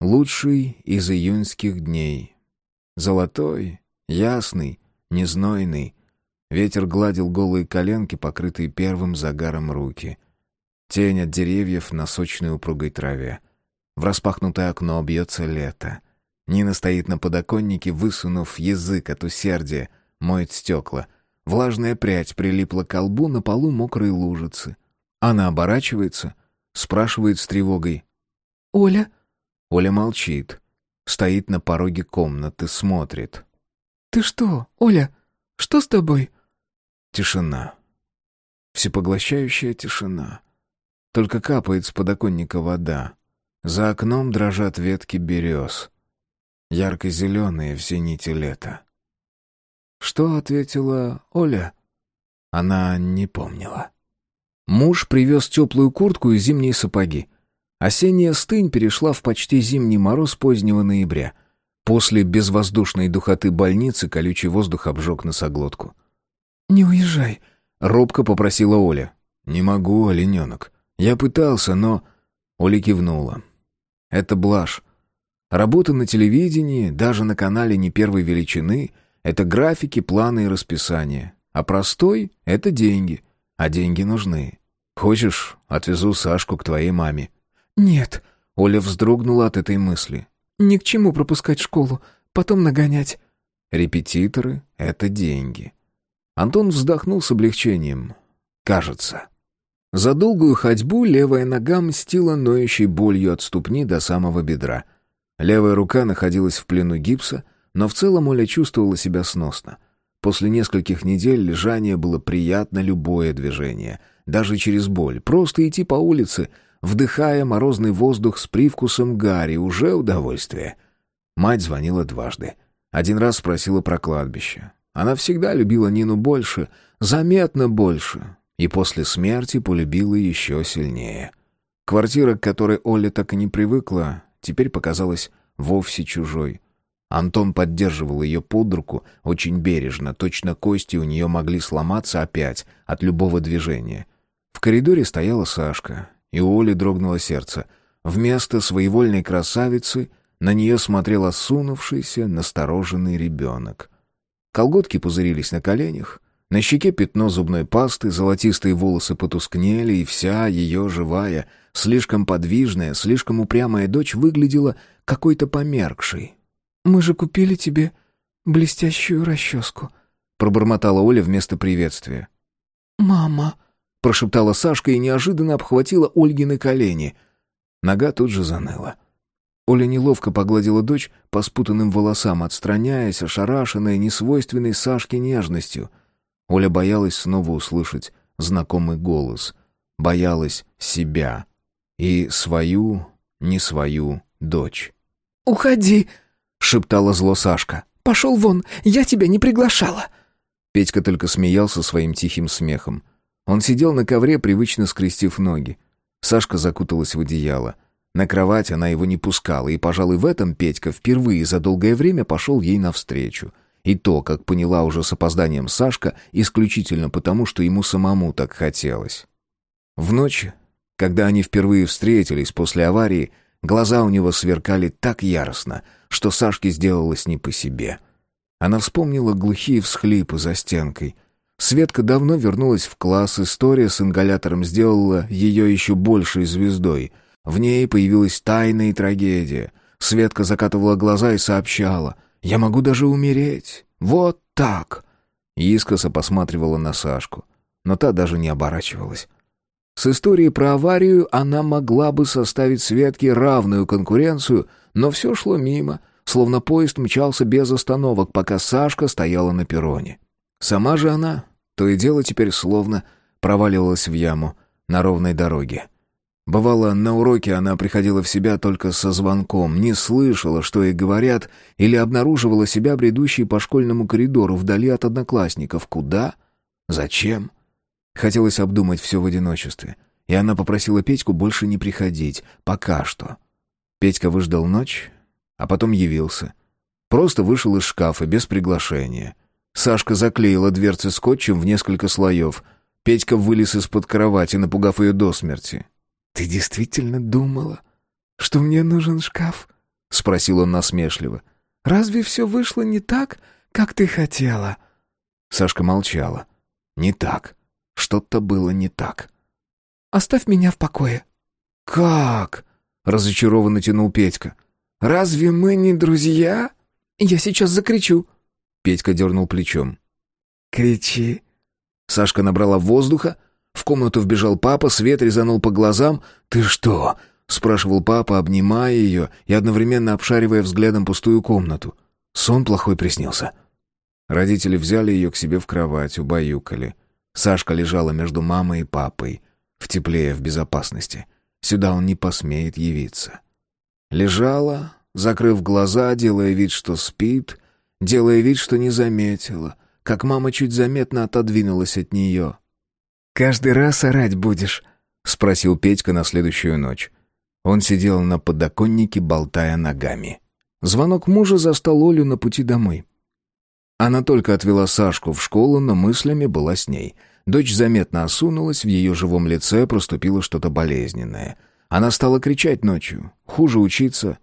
Лучший из июньских дней. Золотой, ясный, незнойный. Ветер гладил голые коленки, покрытые первым загаром руки. Тень от деревьев на сочной упругой траве. В распахнутое окно бьется лето. Нина стоит на подоконнике, высунув язык от усердия, моет стекла. Влажная прядь прилипла к колбу, на полу мокрые лужицы. Она оборачивается, спрашивает с тревогой. «Оля?» Оля молчит. Стоит на пороге комнаты, смотрит. «Ты что, Оля? Что с тобой?» Тишина. Всепоглощающая тишина. Только капает с подоконника вода. За окном дрожат ветки берез, ярко-зеленые в зените лета. Что ответила Оля? Она не помнила. Муж привез теплую куртку и зимние сапоги. Осенняя стынь перешла в почти зимний мороз позднего ноября. После безвоздушной духоты больницы колючий воздух обжег носоглотку. «Не уезжай», — робко попросила Оля. «Не могу, олененок. Я пытался, но...» Оля кивнула. «Это блажь. Работа на телевидении, даже на канале не первой величины — это графики, планы и расписание. А простой — это деньги. А деньги нужны. Хочешь, отвезу Сашку к твоей маме?» «Нет». Оля вздрогнула от этой мысли. «Ни к чему пропускать школу, потом нагонять». «Репетиторы — это деньги». Антон вздохнул с облегчением. «Кажется». За долгую ходьбу левая нога мстила ноющей болью от ступни до самого бедра. Левая рука находилась в плену гипса, но в целом Оля чувствовала себя сносно. После нескольких недель лежания было приятно любое движение, даже через боль. Просто идти по улице, вдыхая морозный воздух с привкусом гари, уже удовольствие. Мать звонила дважды. Один раз спросила про кладбище. Она всегда любила Нину больше, заметно больше, и после смерти полюбила еще сильнее. Квартира, к которой Оля так и не привыкла, теперь показалась вовсе чужой. Антон поддерживал ее под руку очень бережно, точно кости у нее могли сломаться опять от любого движения. В коридоре стояла Сашка, и у Оли дрогнуло сердце. Вместо своевольной красавицы на нее смотрел осунувшийся, настороженный ребенок. Колготки пузырились на коленях, на щеке пятно зубной пасты, золотистые волосы потускнели, и вся ее живая, слишком подвижная, слишком упрямая дочь выглядела какой-то померкшей, «Мы же купили тебе блестящую расческу», — пробормотала Оля вместо приветствия. «Мама», — прошептала Сашка и неожиданно обхватила Ольгины колени. Нога тут же заныла. Оля неловко погладила дочь по спутанным волосам, отстраняясь, ошарашенная несвойственной Сашке нежностью. Оля боялась снова услышать знакомый голос. Боялась себя и свою, не свою дочь. «Уходи!» шептала зло Сашка. «Пошел вон, я тебя не приглашала!» Петька только смеялся своим тихим смехом. Он сидел на ковре, привычно скрестив ноги. Сашка закуталась в одеяло. На кровать она его не пускала, и, пожалуй, в этом Петька впервые за долгое время пошел ей навстречу. И то, как поняла уже с опозданием Сашка, исключительно потому, что ему самому так хотелось. В ночь, когда они впервые встретились после аварии, глаза у него сверкали так яростно — что Сашке сделалось не по себе. Она вспомнила глухие всхлипы за стенкой. Светка давно вернулась в класс, история с ингалятором сделала ее еще большей звездой. В ней появилась тайна и трагедия. Светка закатывала глаза и сообщала «Я могу даже умереть. Вот так!» Искоса посматривала на Сашку, но та даже не оборачивалась. С историей про аварию она могла бы составить Светке равную конкуренцию, но все шло мимо, словно поезд мчался без остановок, пока Сашка стояла на перроне. Сама же она, то и дело теперь словно проваливалась в яму на ровной дороге. Бывало, на уроке она приходила в себя только со звонком, не слышала, что ей говорят, или обнаруживала себя бредущей по школьному коридору вдали от одноклассников. Куда? Зачем? Хотелось обдумать все в одиночестве, и она попросила Петьку больше не приходить, пока что. Петька выждал ночь, а потом явился. Просто вышел из шкафа, без приглашения. Сашка заклеила дверцы скотчем в несколько слоев. Петька вылез из-под кровати, напугав ее до смерти. «Ты действительно думала, что мне нужен шкаф?» — спросил он насмешливо. «Разве все вышло не так, как ты хотела?» Сашка молчала. «Не так. Что-то было не так. «Оставь меня в покое». «Как?» — разочарованно тянул Петька. «Разве мы не друзья?» «Я сейчас закричу». Петька дернул плечом. «Кричи». Сашка набрала воздуха. В комнату вбежал папа, свет резанул по глазам. «Ты что?» — спрашивал папа, обнимая ее и одновременно обшаривая взглядом пустую комнату. Сон плохой приснился. Родители взяли ее к себе в кровать, убаюкали. Сашка лежала между мамой и папой, в тепле, в безопасности. Сюда он не посмеет явиться. Лежала, закрыв глаза, делая вид, что спит, делая вид, что не заметила, как мама чуть заметно отодвинулась от нее. «Каждый раз орать будешь?» — спросил Петька на следующую ночь. Он сидел на подоконнике, болтая ногами. Звонок мужа застал Олю на пути домой. Она только отвела Сашку в школу, но мыслями была с ней. Дочь заметно осунулась, в ее живом лице проступило что-то болезненное. Она стала кричать ночью. Хуже учиться.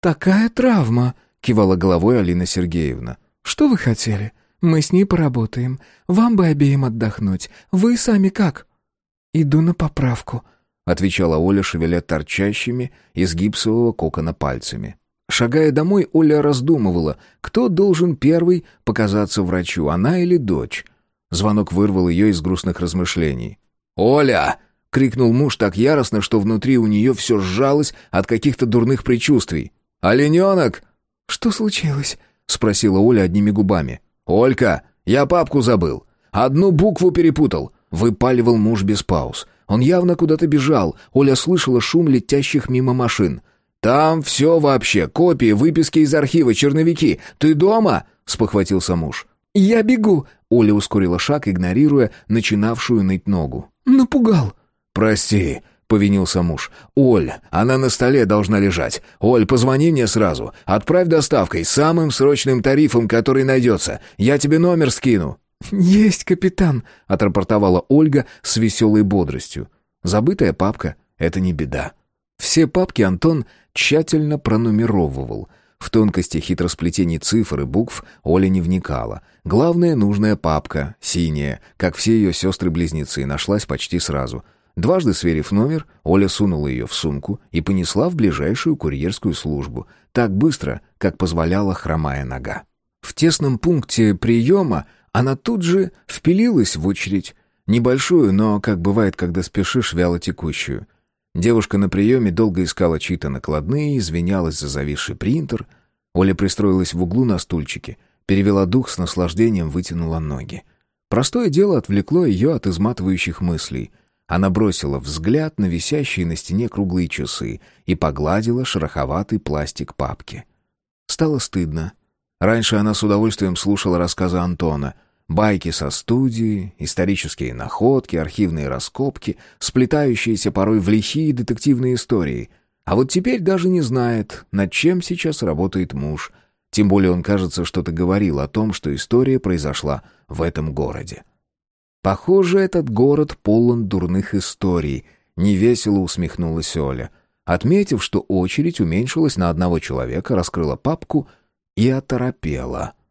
«Такая травма!» — кивала головой Алина Сергеевна. «Что вы хотели? Мы с ней поработаем. Вам бы обеим отдохнуть. Вы сами как?» «Иду на поправку», — отвечала Оля, шевеля торчащими из гипсового кокона пальцами. Шагая домой, Оля раздумывала, кто должен первый показаться врачу, она или дочь. Звонок вырвал ее из грустных размышлений. «Оля!» — крикнул муж так яростно, что внутри у нее все сжалось от каких-то дурных предчувствий. «Олененок!» «Что случилось?» — спросила Оля одними губами. «Олька, я папку забыл. Одну букву перепутал», — выпаливал муж без пауз. Он явно куда-то бежал. Оля слышала шум летящих мимо машин. «Там все вообще. Копии, выписки из архива, черновики. Ты дома?» — спохватился муж. «Я бегу!» — Оля ускорила шаг, игнорируя начинавшую ныть ногу. «Напугал!» «Прости!» — повинился муж. «Оль, она на столе должна лежать. Оль, позвони мне сразу. Отправь доставкой, самым срочным тарифом, который найдется. Я тебе номер скину». «Есть, капитан!» — отрапортовала Ольга с веселой бодростью. Забытая папка — это не беда. Все папки Антон тщательно пронумеровывал. В тонкости хитросплетений цифр и букв Оля не вникала. Главная нужная папка, синяя, как все ее сестры-близнецы, нашлась почти сразу. Дважды сверив номер, Оля сунула ее в сумку и понесла в ближайшую курьерскую службу, так быстро, как позволяла хромая нога. В тесном пункте приема она тут же впилилась в очередь, небольшую, но, как бывает, когда спешишь, вяло текущую. Девушка на приеме долго искала чьи-то накладные, извинялась за зависший принтер. Оля пристроилась в углу на стульчике, перевела дух с наслаждением, вытянула ноги. Простое дело отвлекло ее от изматывающих мыслей. Она бросила взгляд на висящие на стене круглые часы и погладила шероховатый пластик папки. Стало стыдно. Раньше она с удовольствием слушала рассказы Антона — Байки со студии, исторические находки, архивные раскопки, сплетающиеся порой в лихие детективные истории. А вот теперь даже не знает, над чем сейчас работает муж. Тем более он, кажется, что-то говорил о том, что история произошла в этом городе. Похоже, этот город полон дурных историй, невесело усмехнулась Оля. Отметив, что очередь уменьшилась на одного человека, раскрыла папку и оторопела —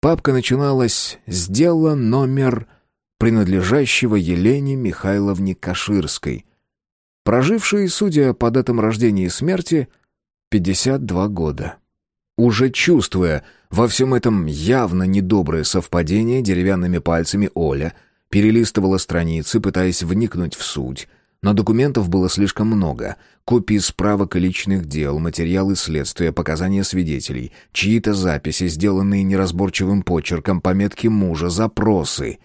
Папка начиналась с дела номер принадлежащего Елене Михайловне Каширской, прожившей, судя по датам рождения и смерти, 52 года. Уже чувствуя во всем этом явно недоброе совпадение, деревянными пальцами Оля перелистывала страницы, пытаясь вникнуть в суть — но документов было слишком много. Копии справок и личных дел, материалы следствия, показания свидетелей, чьи-то записи, сделанные неразборчивым почерком, пометки мужа, запросы.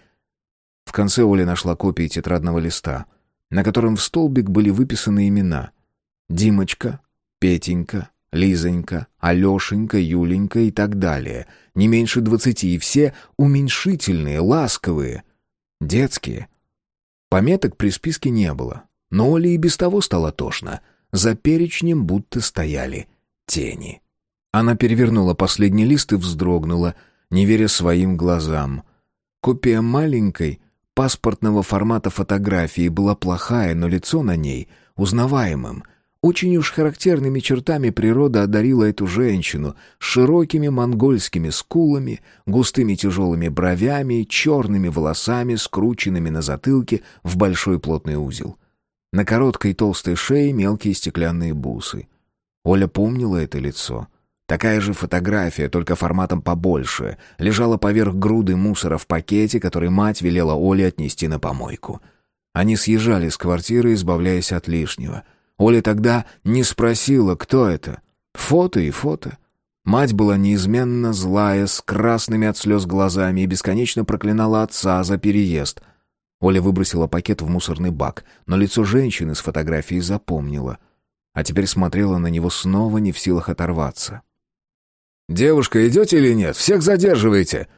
В конце Оля нашла копии тетрадного листа, на котором в столбик были выписаны имена. Димочка, Петенька, Лизонька, Алешенька, Юленька и так далее. Не меньше двадцати, и все уменьшительные, ласковые, детские — Пометок при списке не было, но Оле и без того стало тошно. За перечнем будто стояли тени. Она перевернула последний лист и вздрогнула, не веря своим глазам. Копия маленькой, паспортного формата фотографии была плохая, но лицо на ней узнаваемым — очень уж характерными чертами природа одарила эту женщину широкими монгольскими скулами, густыми тяжелыми бровями черными волосами, скрученными на затылке в большой плотный узел. На короткой толстой шее мелкие стеклянные бусы. Оля помнила это лицо. Такая же фотография, только форматом побольше, лежала поверх груды мусора в пакете, который мать велела Оле отнести на помойку. Они съезжали с квартиры, избавляясь от лишнего — Оля тогда не спросила, кто это. Фото и фото. Мать была неизменно злая, с красными от слез глазами и бесконечно проклинала отца за переезд. Оля выбросила пакет в мусорный бак, но лицо женщины с фотографией запомнила. а теперь смотрела на него снова не в силах оторваться. «Девушка, идете или нет? Всех задерживаете!»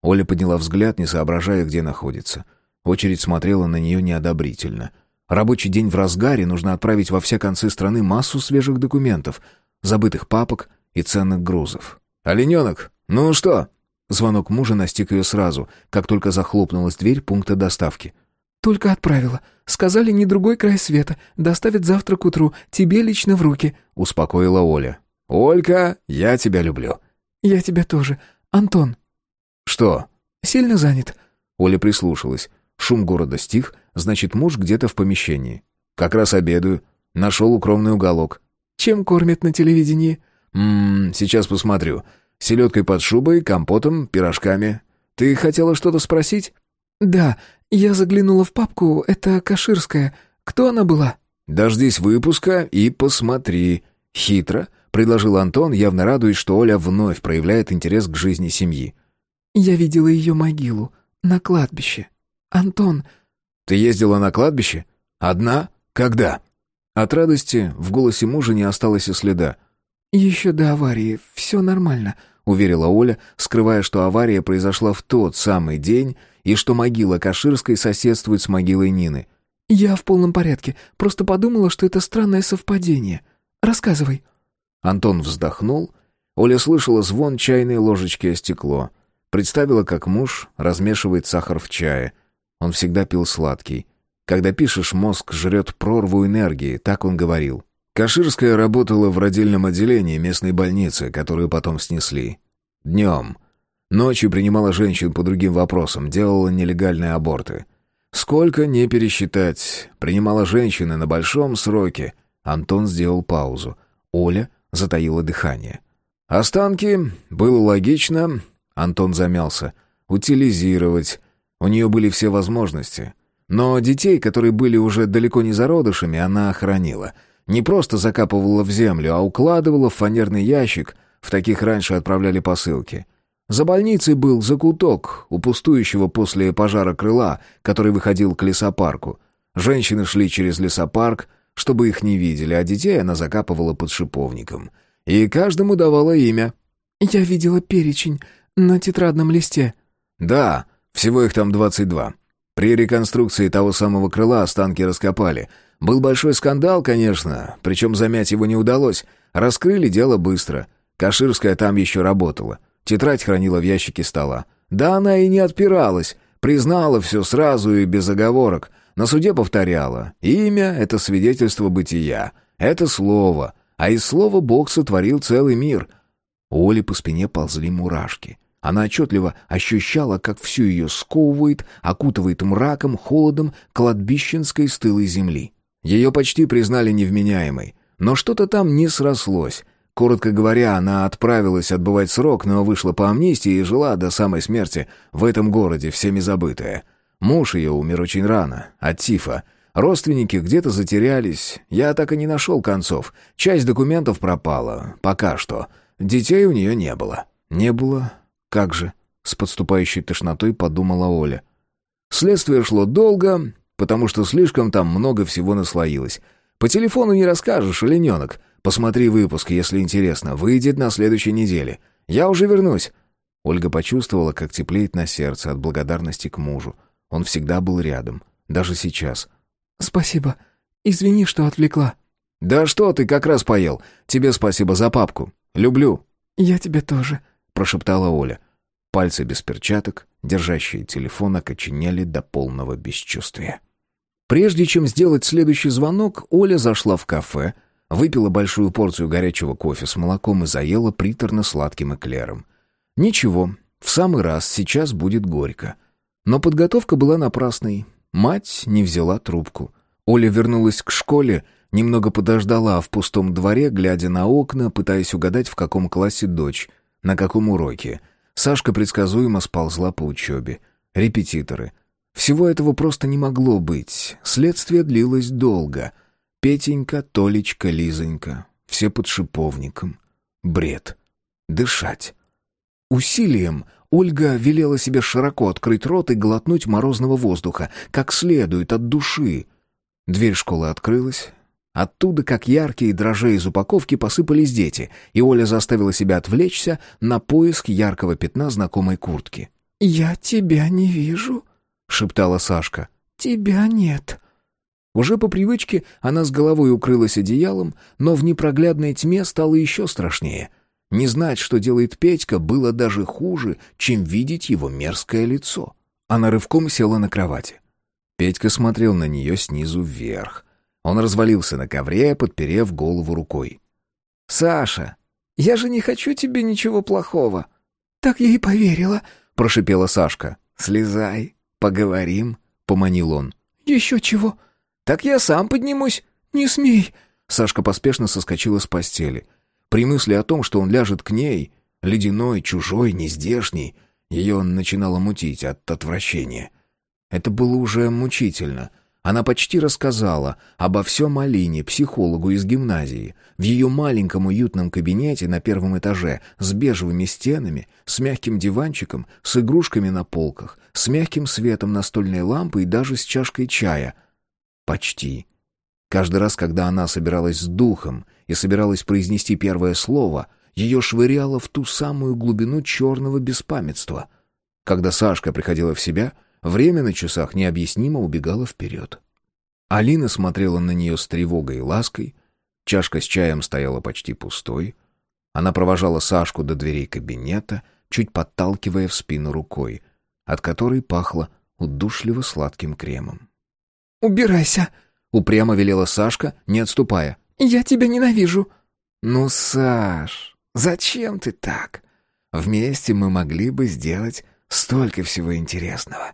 Оля подняла взгляд, не соображая, где находится. Очередь смотрела на нее неодобрительно. Рабочий день в разгаре, нужно отправить во все концы страны массу свежих документов, забытых папок и ценных грузов. «Олененок, ну что?» Звонок мужа настиг ее сразу, как только захлопнулась дверь пункта доставки. «Только отправила. Сказали, не другой край света. Доставят завтра к утру. Тебе лично в руки», — успокоила Оля. «Олька, я тебя люблю». «Я тебя тоже. Антон». «Что?» «Сильно занят». Оля прислушалась. Шум города стих, значит, муж где-то в помещении. «Как раз обедаю. Нашел укромный уголок». «Чем кормят на телевидении?» «Ммм, сейчас посмотрю. Селедкой под шубой, компотом, пирожками. Ты хотела что-то спросить?» «Да, я заглянула в папку. Это Каширская. Кто она была?» «Дождись выпуска и посмотри». Хитро предложил Антон, явно радуясь, что Оля вновь проявляет интерес к жизни семьи. «Я видела ее могилу на кладбище. Антон...» «Ты ездила на кладбище? Одна? Когда?» От радости в голосе мужа не осталось и следа. «Еще до аварии. Все нормально», — уверила Оля, скрывая, что авария произошла в тот самый день и что могила Каширской соседствует с могилой Нины. «Я в полном порядке. Просто подумала, что это странное совпадение. Рассказывай». Антон вздохнул. Оля слышала звон чайной ложечки о стекло. Представила, как муж размешивает сахар в чае. Он всегда пил сладкий. Когда пишешь, мозг жрет прорву энергии, так он говорил. Каширская работала в родильном отделении местной больницы, которую потом снесли. Днем. Ночью принимала женщин по другим вопросам, делала нелегальные аборты. Сколько не пересчитать. Принимала женщины на большом сроке. Антон сделал паузу. Оля затаила дыхание. Останки, было логично, Антон замялся, утилизировать. У нее были все возможности. Но детей, которые были уже далеко не зародышами, она охранила. Не просто закапывала в землю, а укладывала в фанерный ящик. В таких раньше отправляли посылки. За больницей был закуток у пустующего после пожара крыла, который выходил к лесопарку. Женщины шли через лесопарк, чтобы их не видели, а детей она закапывала под шиповником. И каждому давала имя. «Я видела перечень на тетрадном листе». «Да, всего их там двадцать два. При реконструкции того самого крыла останки раскопали. Был большой скандал, конечно, причем замять его не удалось. Раскрыли дело быстро. Каширская там еще работала. Тетрадь хранила в ящике стола. Да она и не отпиралась. Признала все сразу и без оговорок. На суде повторяла. Имя — это свидетельство бытия. Это слово. А из слова Бог сотворил целый мир. У Оли по спине ползли мурашки. Она отчетливо ощущала, как всю ее сковывает, окутывает мраком, холодом кладбищенской стылой земли. Ее почти признали невменяемой. Но что-то там не срослось. Коротко говоря, она отправилась отбывать срок, но вышла по амнистии и жила до самой смерти в этом городе, всеми забытая. Муж ее умер очень рано, от тифа. Родственники где-то затерялись. Я так и не нашел концов. Часть документов пропала. Пока что. Детей у нее не было. Не было? Как же? С подступающей тошнотой подумала Оля. Следствие шло долго, потому что слишком там много всего наслоилось. По телефону не расскажешь, олененок. Посмотри выпуск, если интересно. Выйдет на следующей неделе. Я уже вернусь». Ольга почувствовала, как теплеет на сердце от благодарности к мужу. Он всегда был рядом, даже сейчас. «Спасибо. Извини, что отвлекла». «Да что ты, как раз поел. Тебе спасибо за папку. Люблю». «Я тебе тоже», — прошептала Оля. Пальцы без перчаток, держащие телефон, окоченели до полного бесчувствия. Прежде чем сделать следующий звонок, Оля зашла в кафе, выпила большую порцию горячего кофе с молоком и заела приторно-сладким эклером. Ничего, в самый раз сейчас будет горько. Но подготовка была напрасной. Мать не взяла трубку. Оля вернулась к школе, немного подождала в пустом дворе, глядя на окна, пытаясь угадать, в каком классе дочь, на каком уроке. Сашка предсказуемо сползла по учебе. Репетиторы — всего этого просто не могло быть. Следствие длилось долго. Петенька, Толечка, Лизонька. Все под шиповником. Бред. Дышать. Усилием Ольга велела себе широко открыть рот и глотнуть морозного воздуха, как следует, от души. Дверь школы открылась. Оттуда, как яркие дрожжи из упаковки, посыпались дети, и Оля заставила себя отвлечься на поиск яркого пятна знакомой куртки. «Я тебя не вижу», — шептала Сашка. «Тебя нет». Уже по привычке она с головой укрылась одеялом, но в непроглядной тьме стало еще страшнее. Не знать, что делает Петька, было даже хуже, чем видеть его мерзкое лицо. Она рывком села на кровати. Петька смотрел на нее снизу вверх. Он развалился на ковре, подперев голову рукой. «Саша, я же не хочу тебе ничего плохого». «Так я и поверила», — прошипела Сашка. «Слезай, поговорим», — поманил он. «Еще чего?» «Так я сам поднимусь». «Не смей». Сашка поспешно соскочила с постели. При мысли о том, что он ляжет к ней, ледяной, чужой, нездешний, ее начинало мутить от отвращения. Это было уже мучительно — она почти рассказала обо всем Алине, психологу из гимназии. В ее маленьком уютном кабинете на первом этаже, с бежевыми стенами, с мягким диванчиком, с игрушками на полках, с мягким светом настольной лампы и даже с чашкой чая. Почти. Каждый раз, когда она собиралась с духом и собиралась произнести первое слово, ее швыряло в ту самую глубину черного беспамятства. Когда Сашка приходила в себя — Время на часах необъяснимо убегало вперед. Алина смотрела на нее с тревогой и лаской. Чашка с чаем стояла почти пустой. Она провожала Сашку до дверей кабинета, чуть подталкивая в спину рукой, от которой пахло удушливо сладким кремом. «Убирайся!» — упрямо велела Сашка, не отступая. «Я тебя ненавижу!» «Ну, Саш, зачем ты так? Вместе мы могли бы сделать столько всего интересного.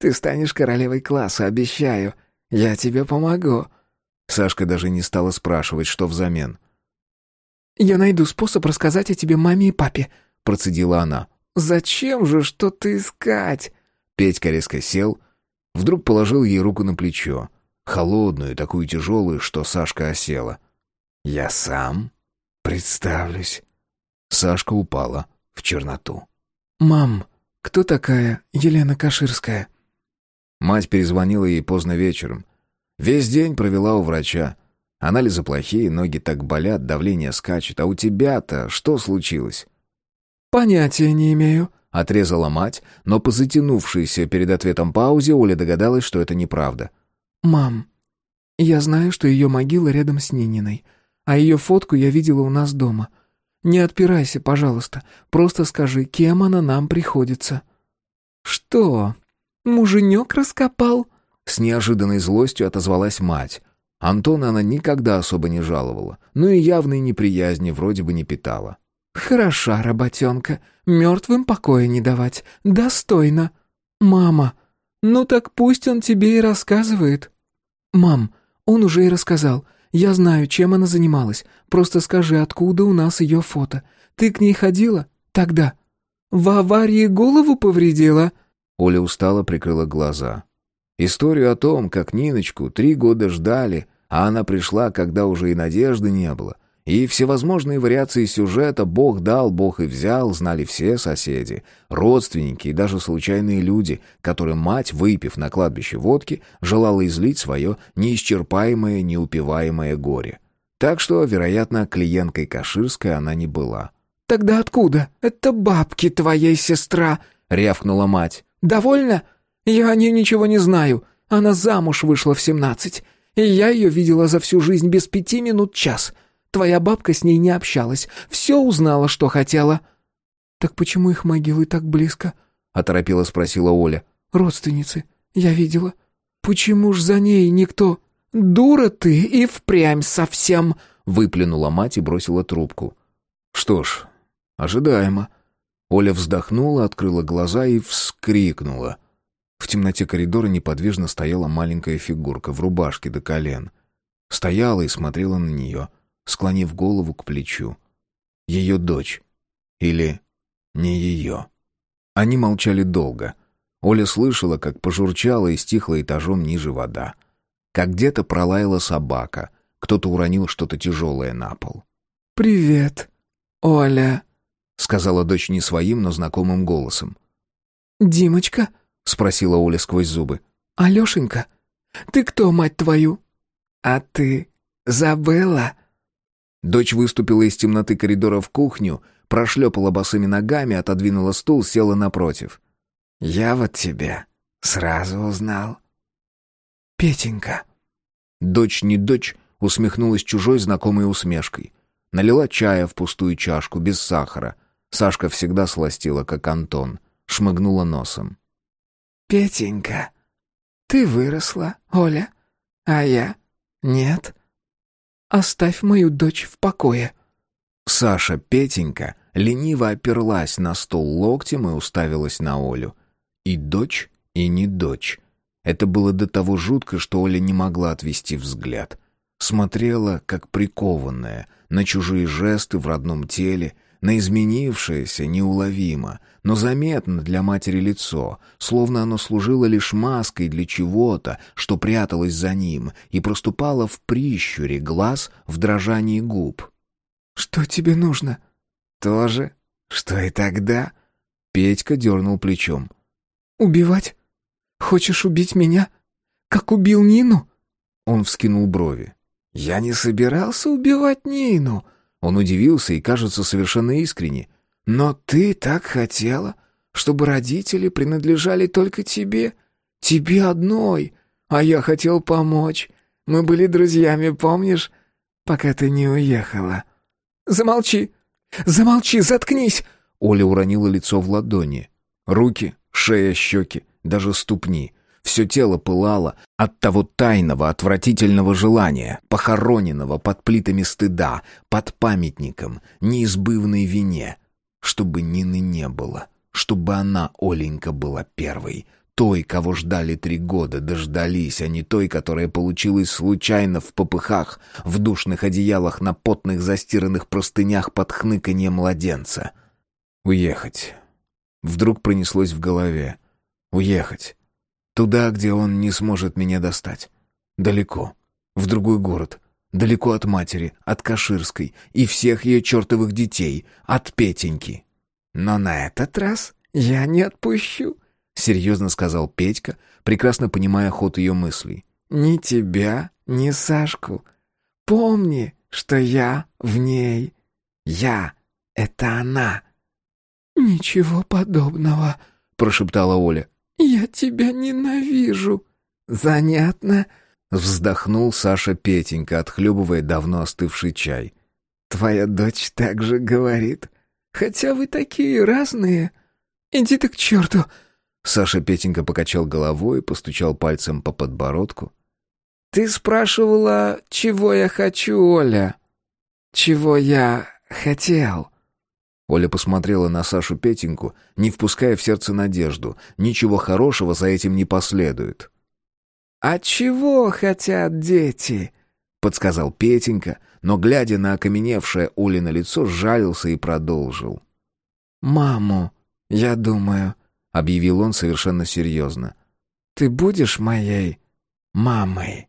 Ты станешь королевой класса, обещаю. Я тебе помогу». Сашка даже не стала спрашивать, что взамен. «Я найду способ рассказать о тебе маме и папе», — процедила она. «Зачем же что-то искать?» Петька резко сел, вдруг положил ей руку на плечо, холодную, такую тяжелую, что Сашка осела. «Я сам представлюсь». Сашка упала в черноту. «Мам, кто такая Елена Каширская?» Мать перезвонила ей поздно вечером. Весь день провела у врача. Анализы плохие, ноги так болят, давление скачет. А у тебя-то что случилось? «Понятия не имею», — отрезала мать, но по затянувшейся перед ответом паузе Оля догадалась, что это неправда. «Мам, я знаю, что ее могила рядом с Нининой, а ее фотку я видела у нас дома. Не отпирайся, пожалуйста, просто скажи, кем она нам приходится». «Что?» Муженек раскопал?» С неожиданной злостью отозвалась мать. Антона она никогда особо не жаловала, но и явной неприязни вроде бы не питала. «Хороша работенка, мертвым покоя не давать, достойно. Мама, ну так пусть он тебе и рассказывает». «Мам, он уже и рассказал. Я знаю, чем она занималась. Просто скажи, откуда у нас ее фото. Ты к ней ходила? Тогда». «В аварии голову повредила?» Оля устало прикрыла глаза. Историю о том, как Ниночку три года ждали, а она пришла, когда уже и надежды не было. И всевозможные вариации сюжета «Бог дал, Бог и взял» знали все соседи, родственники и даже случайные люди, которым мать, выпив на кладбище водки, желала излить свое неисчерпаемое, неупиваемое горе. Так что, вероятно, клиенткой Каширской она не была. «Тогда откуда? Это бабки твоей сестра!» — рявкнула мать. «Довольно? Я о ней ничего не знаю. Она замуж вышла в семнадцать, и я ее видела за всю жизнь без пяти минут час. Твоя бабка с ней не общалась, все узнала, что хотела». «Так почему их могилы так близко?» — оторопела спросила Оля. «Родственницы, я видела. Почему ж за ней никто...» «Дура ты и впрямь совсем!» — выплюнула мать и бросила трубку. «Что ж, ожидаемо», Оля вздохнула, открыла глаза и вскрикнула. В темноте коридора неподвижно стояла маленькая фигурка в рубашке до колен. Стояла и смотрела на нее, склонив голову к плечу. Ее дочь. Или не ее. Они молчали долго. Оля слышала, как пожурчала и стихла этажом ниже вода. Как где-то пролаяла собака. Кто-то уронил что-то тяжелое на пол. «Привет, Оля», сказала дочь не своим, но знакомым голосом. «Димочка?» — спросила Оля сквозь зубы. «Алешенька? Ты кто, мать твою?» «А ты забыла?» Дочь выступила из темноты коридора в кухню, прошлепала босыми ногами, отодвинула стул, села напротив. «Я вот тебя сразу узнал». «Петенька». Дочь не дочь усмехнулась чужой знакомой усмешкой. Налила чая в пустую чашку, без сахара. Сашка всегда сластила, как Антон. Шмыгнула носом. «Петенька, ты выросла, Оля, а я нет. Оставь мою дочь в покое». Саша Петенька лениво оперлась на стол локтем и уставилась на Олю. И дочь, и не дочь. Это было до того жутко, что Оля не могла отвести взгляд. Смотрела, как прикованная, на чужие жесты в родном теле, на изменившееся неуловимо, но заметно для матери лицо, словно оно служило лишь маской для чего-то, что пряталось за ним, и проступало в прищуре глаз в дрожании губ. «Что тебе нужно?» «То же, что и тогда?» Петька дернул плечом. «Убивать? Хочешь убить меня? Как убил Нину?» Он вскинул брови. «Я не собирался убивать Нину!» Он удивился и, кажется, совершенно искренне. «Но ты так хотела, чтобы родители принадлежали только тебе, тебе одной, а я хотел помочь. Мы были друзьями, помнишь, пока ты не уехала?» «Замолчи! Замолчи, заткнись!» Оля уронила лицо в ладони. Руки, шея, щеки, даже ступни. Все тело пылало от того тайного, отвратительного желания, похороненного под плитами стыда, под памятником, неизбывной вине. Чтобы Нины не было, чтобы она, Оленька, была первой, той, кого ждали три года, дождались, а не той, которая получилась случайно в попыхах, в душных одеялах на потных застиранных простынях под хныканье младенца. Уехать. Вдруг пронеслось в голове. Уехать. Туда, где он не сможет меня достать. Далеко. В другой город. Далеко от матери, от Каширской и всех ее чертовых детей, от Петеньки. Но на этот раз я не отпущу, — серьезно сказал Петька, прекрасно понимая ход ее мыслей. «Ни тебя, ни Сашку. Помни, что я в ней. Я — это она». «Ничего подобного», — прошептала Оля. «Я тебя ненавижу». «Занятно», — вздохнул Саша Петенька, отхлебывая давно остывший чай. «Твоя дочь так же говорит. Хотя вы такие разные. Иди ты к черту!» Саша Петенька покачал головой и постучал пальцем по подбородку. «Ты спрашивала, чего я хочу, Оля? Чего я хотел?» Оля посмотрела на Сашу Петеньку, не впуская в сердце надежду. Ничего хорошего за этим не последует. «А чего хотят дети?» — подсказал Петенька, но, глядя на окаменевшее Оли на лицо, сжалился и продолжил. «Маму, я думаю», — объявил он совершенно серьезно. «Ты будешь моей мамой?»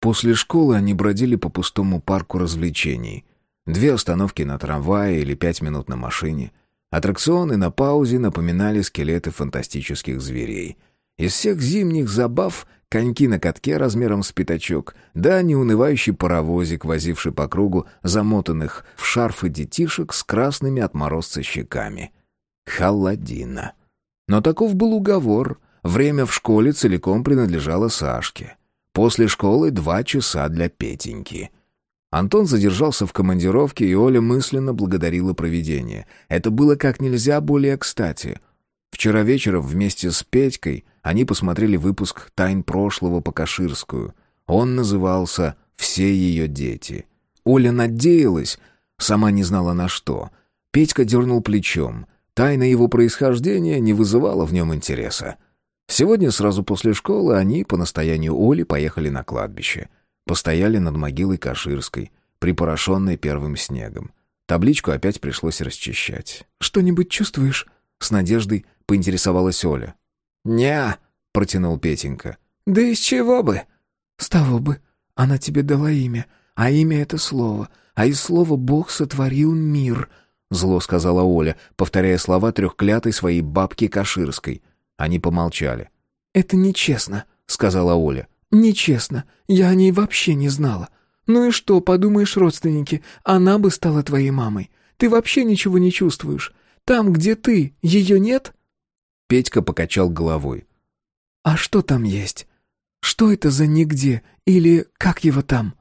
После школы они бродили по пустому парку развлечений. Две остановки на трамвае или пять минут на машине. Аттракционы на паузе напоминали скелеты фантастических зверей. Из всех зимних забав коньки на катке размером с пятачок, да неунывающий паровозик, возивший по кругу замотанных в шарфы детишек с красными от щеками. Холодина. Но таков был уговор. Время в школе целиком принадлежало Сашке. После школы два часа для Петеньки — Антон задержался в командировке, и Оля мысленно благодарила провидение. Это было как нельзя более кстати. Вчера вечером вместе с Петькой они посмотрели выпуск «Тайн прошлого» по Каширскую. Он назывался «Все ее дети». Оля надеялась, сама не знала на что. Петька дернул плечом. Тайна его происхождения не вызывала в нем интереса. Сегодня, сразу после школы, они, по настоянию Оли, поехали на кладбище — Постояли над могилой Каширской, припорошенной первым снегом. Табличку опять пришлось расчищать. «Что-нибудь чувствуешь?» С надеждой поинтересовалась Оля. «Не-а», протянул Петенька. «Да из чего бы?» «С того бы. Она тебе дала имя, а имя — это слово, а из слова Бог сотворил мир», — зло сказала Оля, повторяя слова трехклятой своей бабки Каширской. Они помолчали. «Это нечестно», — сказала Оля. Нечестно. Я о ней вообще не знала. Ну и что, подумаешь, родственники, она бы стала твоей мамой. Ты вообще ничего не чувствуешь. Там, где ты, ее нет?» Петька покачал головой. «А что там есть? Что это за нигде? Или как его там?»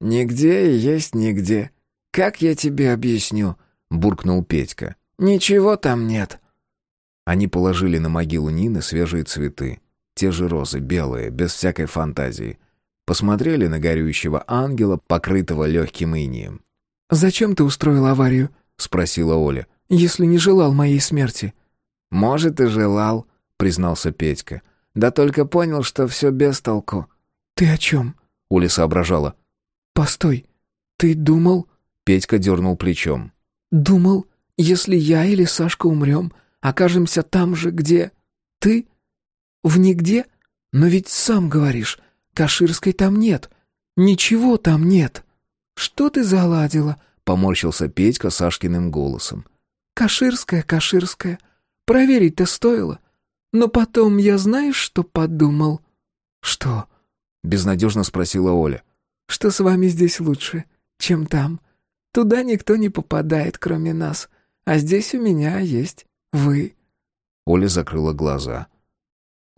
«Нигде и есть нигде. Как я тебе объясню?» — буркнул Петька. «Ничего там нет». Они положили на могилу Нины свежие цветы. Те же розы, белые, без всякой фантазии. Посмотрели на горюющего ангела, покрытого легким инием. «Зачем ты устроил аварию?» — спросила Оля. «Если не желал моей смерти». «Может, и желал», — признался Петька. «Да только понял, что все без толку». «Ты о чем?» — Оля соображала. «Постой, ты думал...» — Петька дернул плечом. «Думал, если я или Сашка умрем, окажемся там же, где... ты? В нигде? Но ведь сам говоришь, Каширской там нет. Ничего там нет. Что ты заладила? Поморщился Петька Сашкиным голосом. Каширская, Каширская. Проверить-то стоило. Но потом я знаешь, что подумал? Что? Безнадежно спросила Оля. Что с вами здесь лучше, чем там? Туда никто не попадает, кроме нас. А здесь у меня есть вы. Оля закрыла глаза.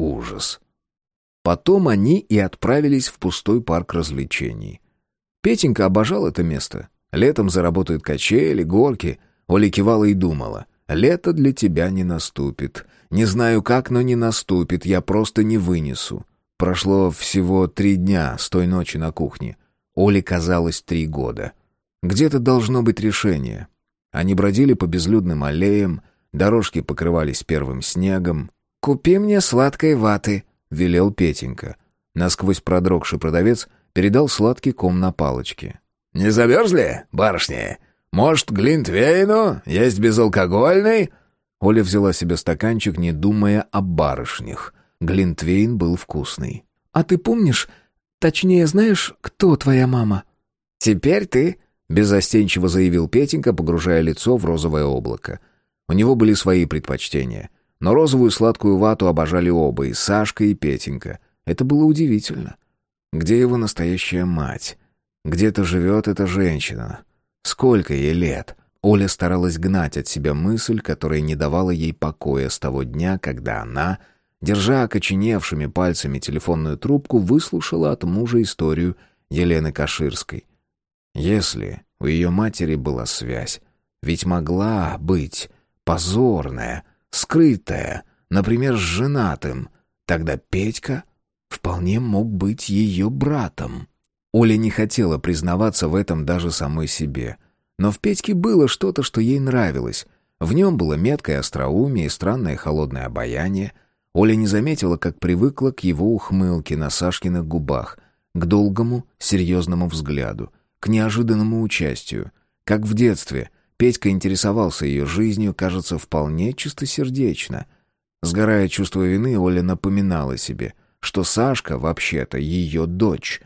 Ужас. Потом они и отправились в пустой парк развлечений. Петенька обожал это место. Летом заработают качели, горки. Оля кивала и думала. «Лето для тебя не наступит. Не знаю как, но не наступит. Я просто не вынесу». Прошло всего три дня с той ночи на кухне. Оле казалось три года. Где-то должно быть решение. Они бродили по безлюдным аллеям, дорожки покрывались первым снегом. «Купи мне сладкой ваты», велел Петенька. Насквозь продрогший продавец передал сладкий ком на палочке. «Не замерзли, барышни? Может, глинтвейну? Есть безалкогольный?» Оля взяла себе стаканчик, не думая о барышнях. Глинтвейн был вкусный. «А ты помнишь, точнее знаешь, кто твоя мама?» «Теперь ты», — беззастенчиво заявил Петенька, погружая лицо в розовое облако. У него были свои предпочтения. Но розовую сладкую вату обожали оба, и Сашка, и Петенька. Это было удивительно. Где его настоящая мать? Где-то живет эта женщина. Сколько ей лет? Оля старалась гнать от себя мысль, которая не давала ей покоя с того дня, когда она, держа окоченевшими пальцами телефонную трубку, выслушала от мужа историю Елены Каширской. Если у ее матери была связь, ведь могла быть позорная — скрытая, например, с женатым, тогда Петька вполне мог быть ее братом. Оля не хотела признаваться в этом даже самой себе. Но в Петьке было что-то, что ей нравилось. В нем было меткое остроумие и странное холодное обаяние. Оля не заметила, как привыкла к его ухмылке на Сашкиных губах, к долгому, серьезному взгляду, к неожиданному участию. Как в детстве, Петька интересовался ее жизнью, кажется, вполне чистосердечно. Сгорая чувство вины, Оля напоминала себе, что Сашка вообще-то ее дочь,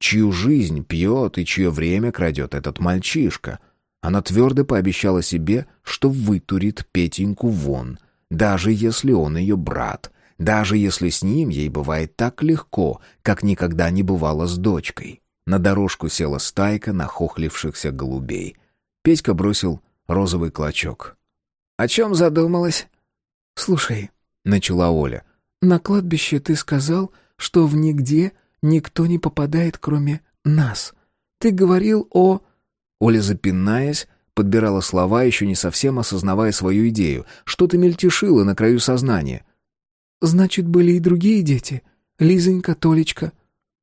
чью жизнь пьет и чье время крадет этот мальчишка. Она твердо пообещала себе, что вытурит Петеньку вон, даже если он ее брат, даже если с ним ей бывает так легко, как никогда не бывало с дочкой. На дорожку села стайка нахохлившихся голубей — Петька бросил розовый клочок. «О чем задумалась?» «Слушай», — начала Оля, — «на кладбище ты сказал, что в нигде никто не попадает, кроме нас. Ты говорил о...» Оля, запинаясь, подбирала слова, еще не совсем осознавая свою идею. Что-то мельтешило на краю сознания. «Значит, были и другие дети? Лизонька, Толечка?»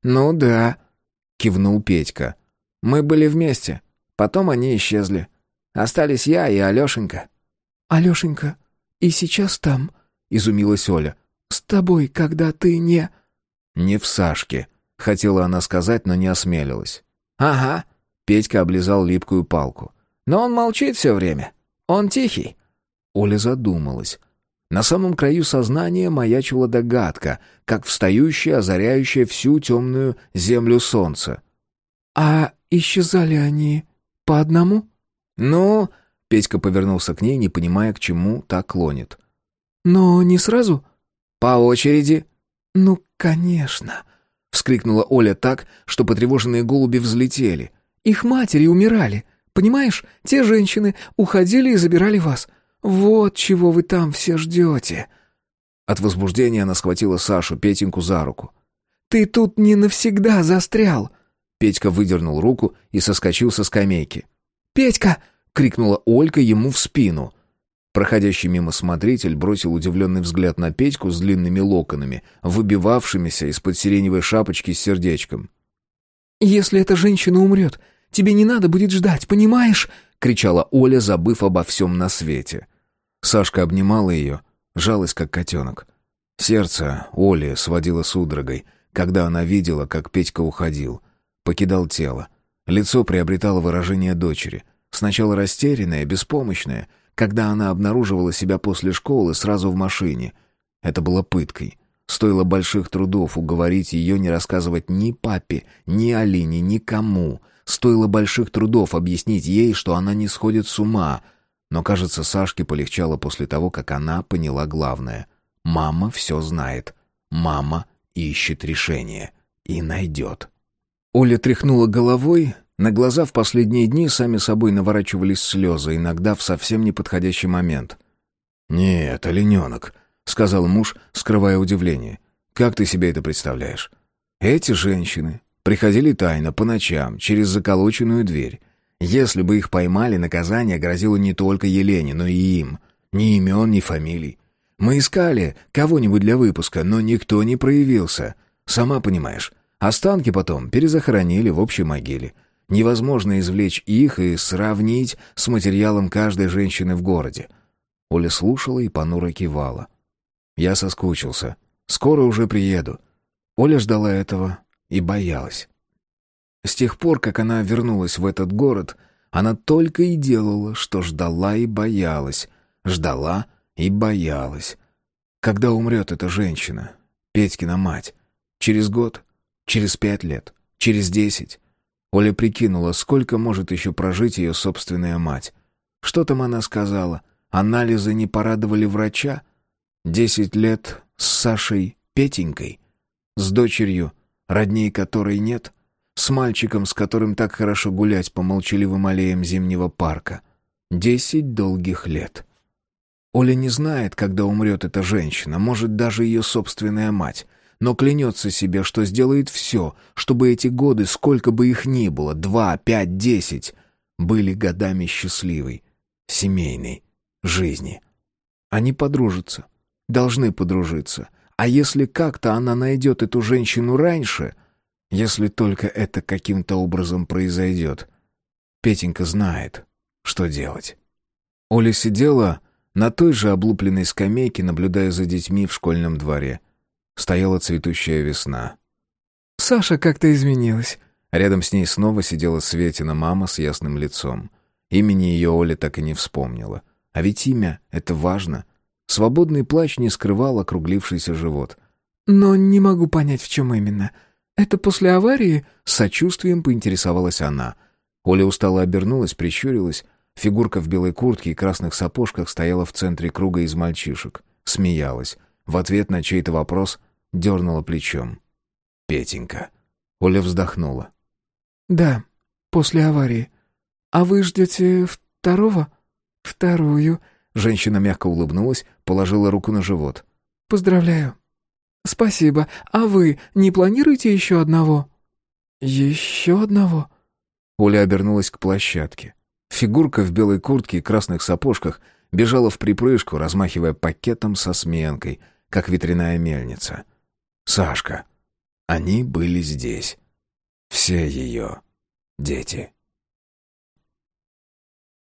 «Ну да», — кивнул Петька. «Мы были вместе. Потом они исчезли. Остались я и Алешенька». «Алешенька, и сейчас там?» — изумилась Оля. «С тобой, когда ты не...» «Не в Сашке», — хотела она сказать, но не осмелилась. «Ага», — Петька облизал липкую палку. «Но он молчит все время. Он тихий». Оля задумалась. На самом краю сознания маячила догадка, как встающая, озаряющая всю темную землю солнца. «А исчезали они по одному?» «Ну...» — Петька повернулся к ней, не понимая, к чему так клонит. «Но не сразу?» «По очереди?» «Ну, конечно. вскрикнула Оля так, что потревоженные голуби взлетели. «Их матери умирали. Понимаешь, те женщины уходили и забирали вас. Вот чего вы там все ждете». От возбуждения она схватила Сашу, Петеньку, за руку. «Ты тут не навсегда застрял!» Петька выдернул руку и соскочил со скамейки. «Петька!» — крикнула Олька ему в спину. Проходящий мимо смотритель бросил удивленный взгляд на Петьку с длинными локонами, выбивавшимися из-под сиреневой шапочки с сердечком. «Если эта женщина умрет, тебе не надо будет ждать, понимаешь?» — кричала Оля, забыв обо всем на свете. Сашка обнимала ее, жалась как котенок. Сердце Оли сводило судорогой, когда она видела, как Петька уходил, покидал тело. Лицо приобретало выражение дочери, сначала растерянное, беспомощное — когда она обнаруживала себя после школы сразу в машине. Это было пыткой. Стоило больших трудов уговорить ее не рассказывать ни папе, ни Алине, никому. Стоило больших трудов объяснить ей, что она не сходит с ума. Но, кажется, Сашке полегчало после того, как она поняла главное. Мама все знает. Мама ищет решение. И найдет. Оля тряхнула головой, на глаза в последние дни сами собой наворачивались слезы, иногда в совсем неподходящий момент. «Нет, олененок», — сказал муж, скрывая удивление. «Как ты себе это представляешь? Эти женщины приходили тайно по ночам через заколоченную дверь. Если бы их поймали, наказание грозило не только Елене, но и им. Ни имен, ни фамилий. Мы искали кого-нибудь для выпуска, но никто не проявился. Сама понимаешь, останки потом перезахоронили в общей могиле. Невозможно извлечь их и сравнить с материалом каждой женщины в городе. Оля слушала и понуро кивала. Я соскучился. Скоро уже приеду. Оля ждала этого и боялась. С тех пор, как она вернулась в этот город, она только и делала, что ждала и боялась, ждала и боялась. Когда умрет эта женщина, Петькина мать? Через год? Через пять лет? Через десять? Оля прикинула, сколько может еще прожить ее собственная мать. Что там она сказала? Анализы не порадовали врача? Десять лет с Сашей Петенькой? С дочерью, родней которой нет? С мальчиком, с которым так хорошо гулять по молчаливым аллеям зимнего парка? Десять долгих лет. Оля не знает, когда умрет эта женщина, может, даже ее собственная мать но клянется себе, что сделает все, чтобы эти годы, сколько бы их ни было, два, пять, десять, были годами счастливой, семейной жизни. Они подружатся, должны подружиться. А если как-то она найдет эту женщину раньше, если только это каким-то образом произойдет, Петенька знает, что делать. Оля сидела на той же облупленной скамейке, наблюдая за детьми в школьном дворе. Стояла цветущая весна. «Саша как-то изменилась». Рядом с ней снова сидела Светина мама с ясным лицом. Имени ее Оля так и не вспомнила. А ведь имя — это важно. Свободный плач не скрывал округлившийся живот. «Но не могу понять, в чем именно. Это после аварии?» С сочувствием поинтересовалась она. Оля устало обернулась, прищурилась. Фигурка в белой куртке и красных сапожках стояла в центре круга из мальчишек. Смеялась. В ответ на чей-то вопрос дернула плечом. «Петенька». Оля вздохнула. «Да, после аварии. А вы ждете второго?» «Вторую». Женщина мягко улыбнулась, положила руку на живот. «Поздравляю». «Спасибо. А вы не планируете еще одного?» «Еще одного?» Оля обернулась к площадке. Фигурка в белой куртке и красных сапожках бежала в припрыжку, размахивая пакетом со сменкой — как ветряная мельница. Сашка. Они были здесь. Все ее дети.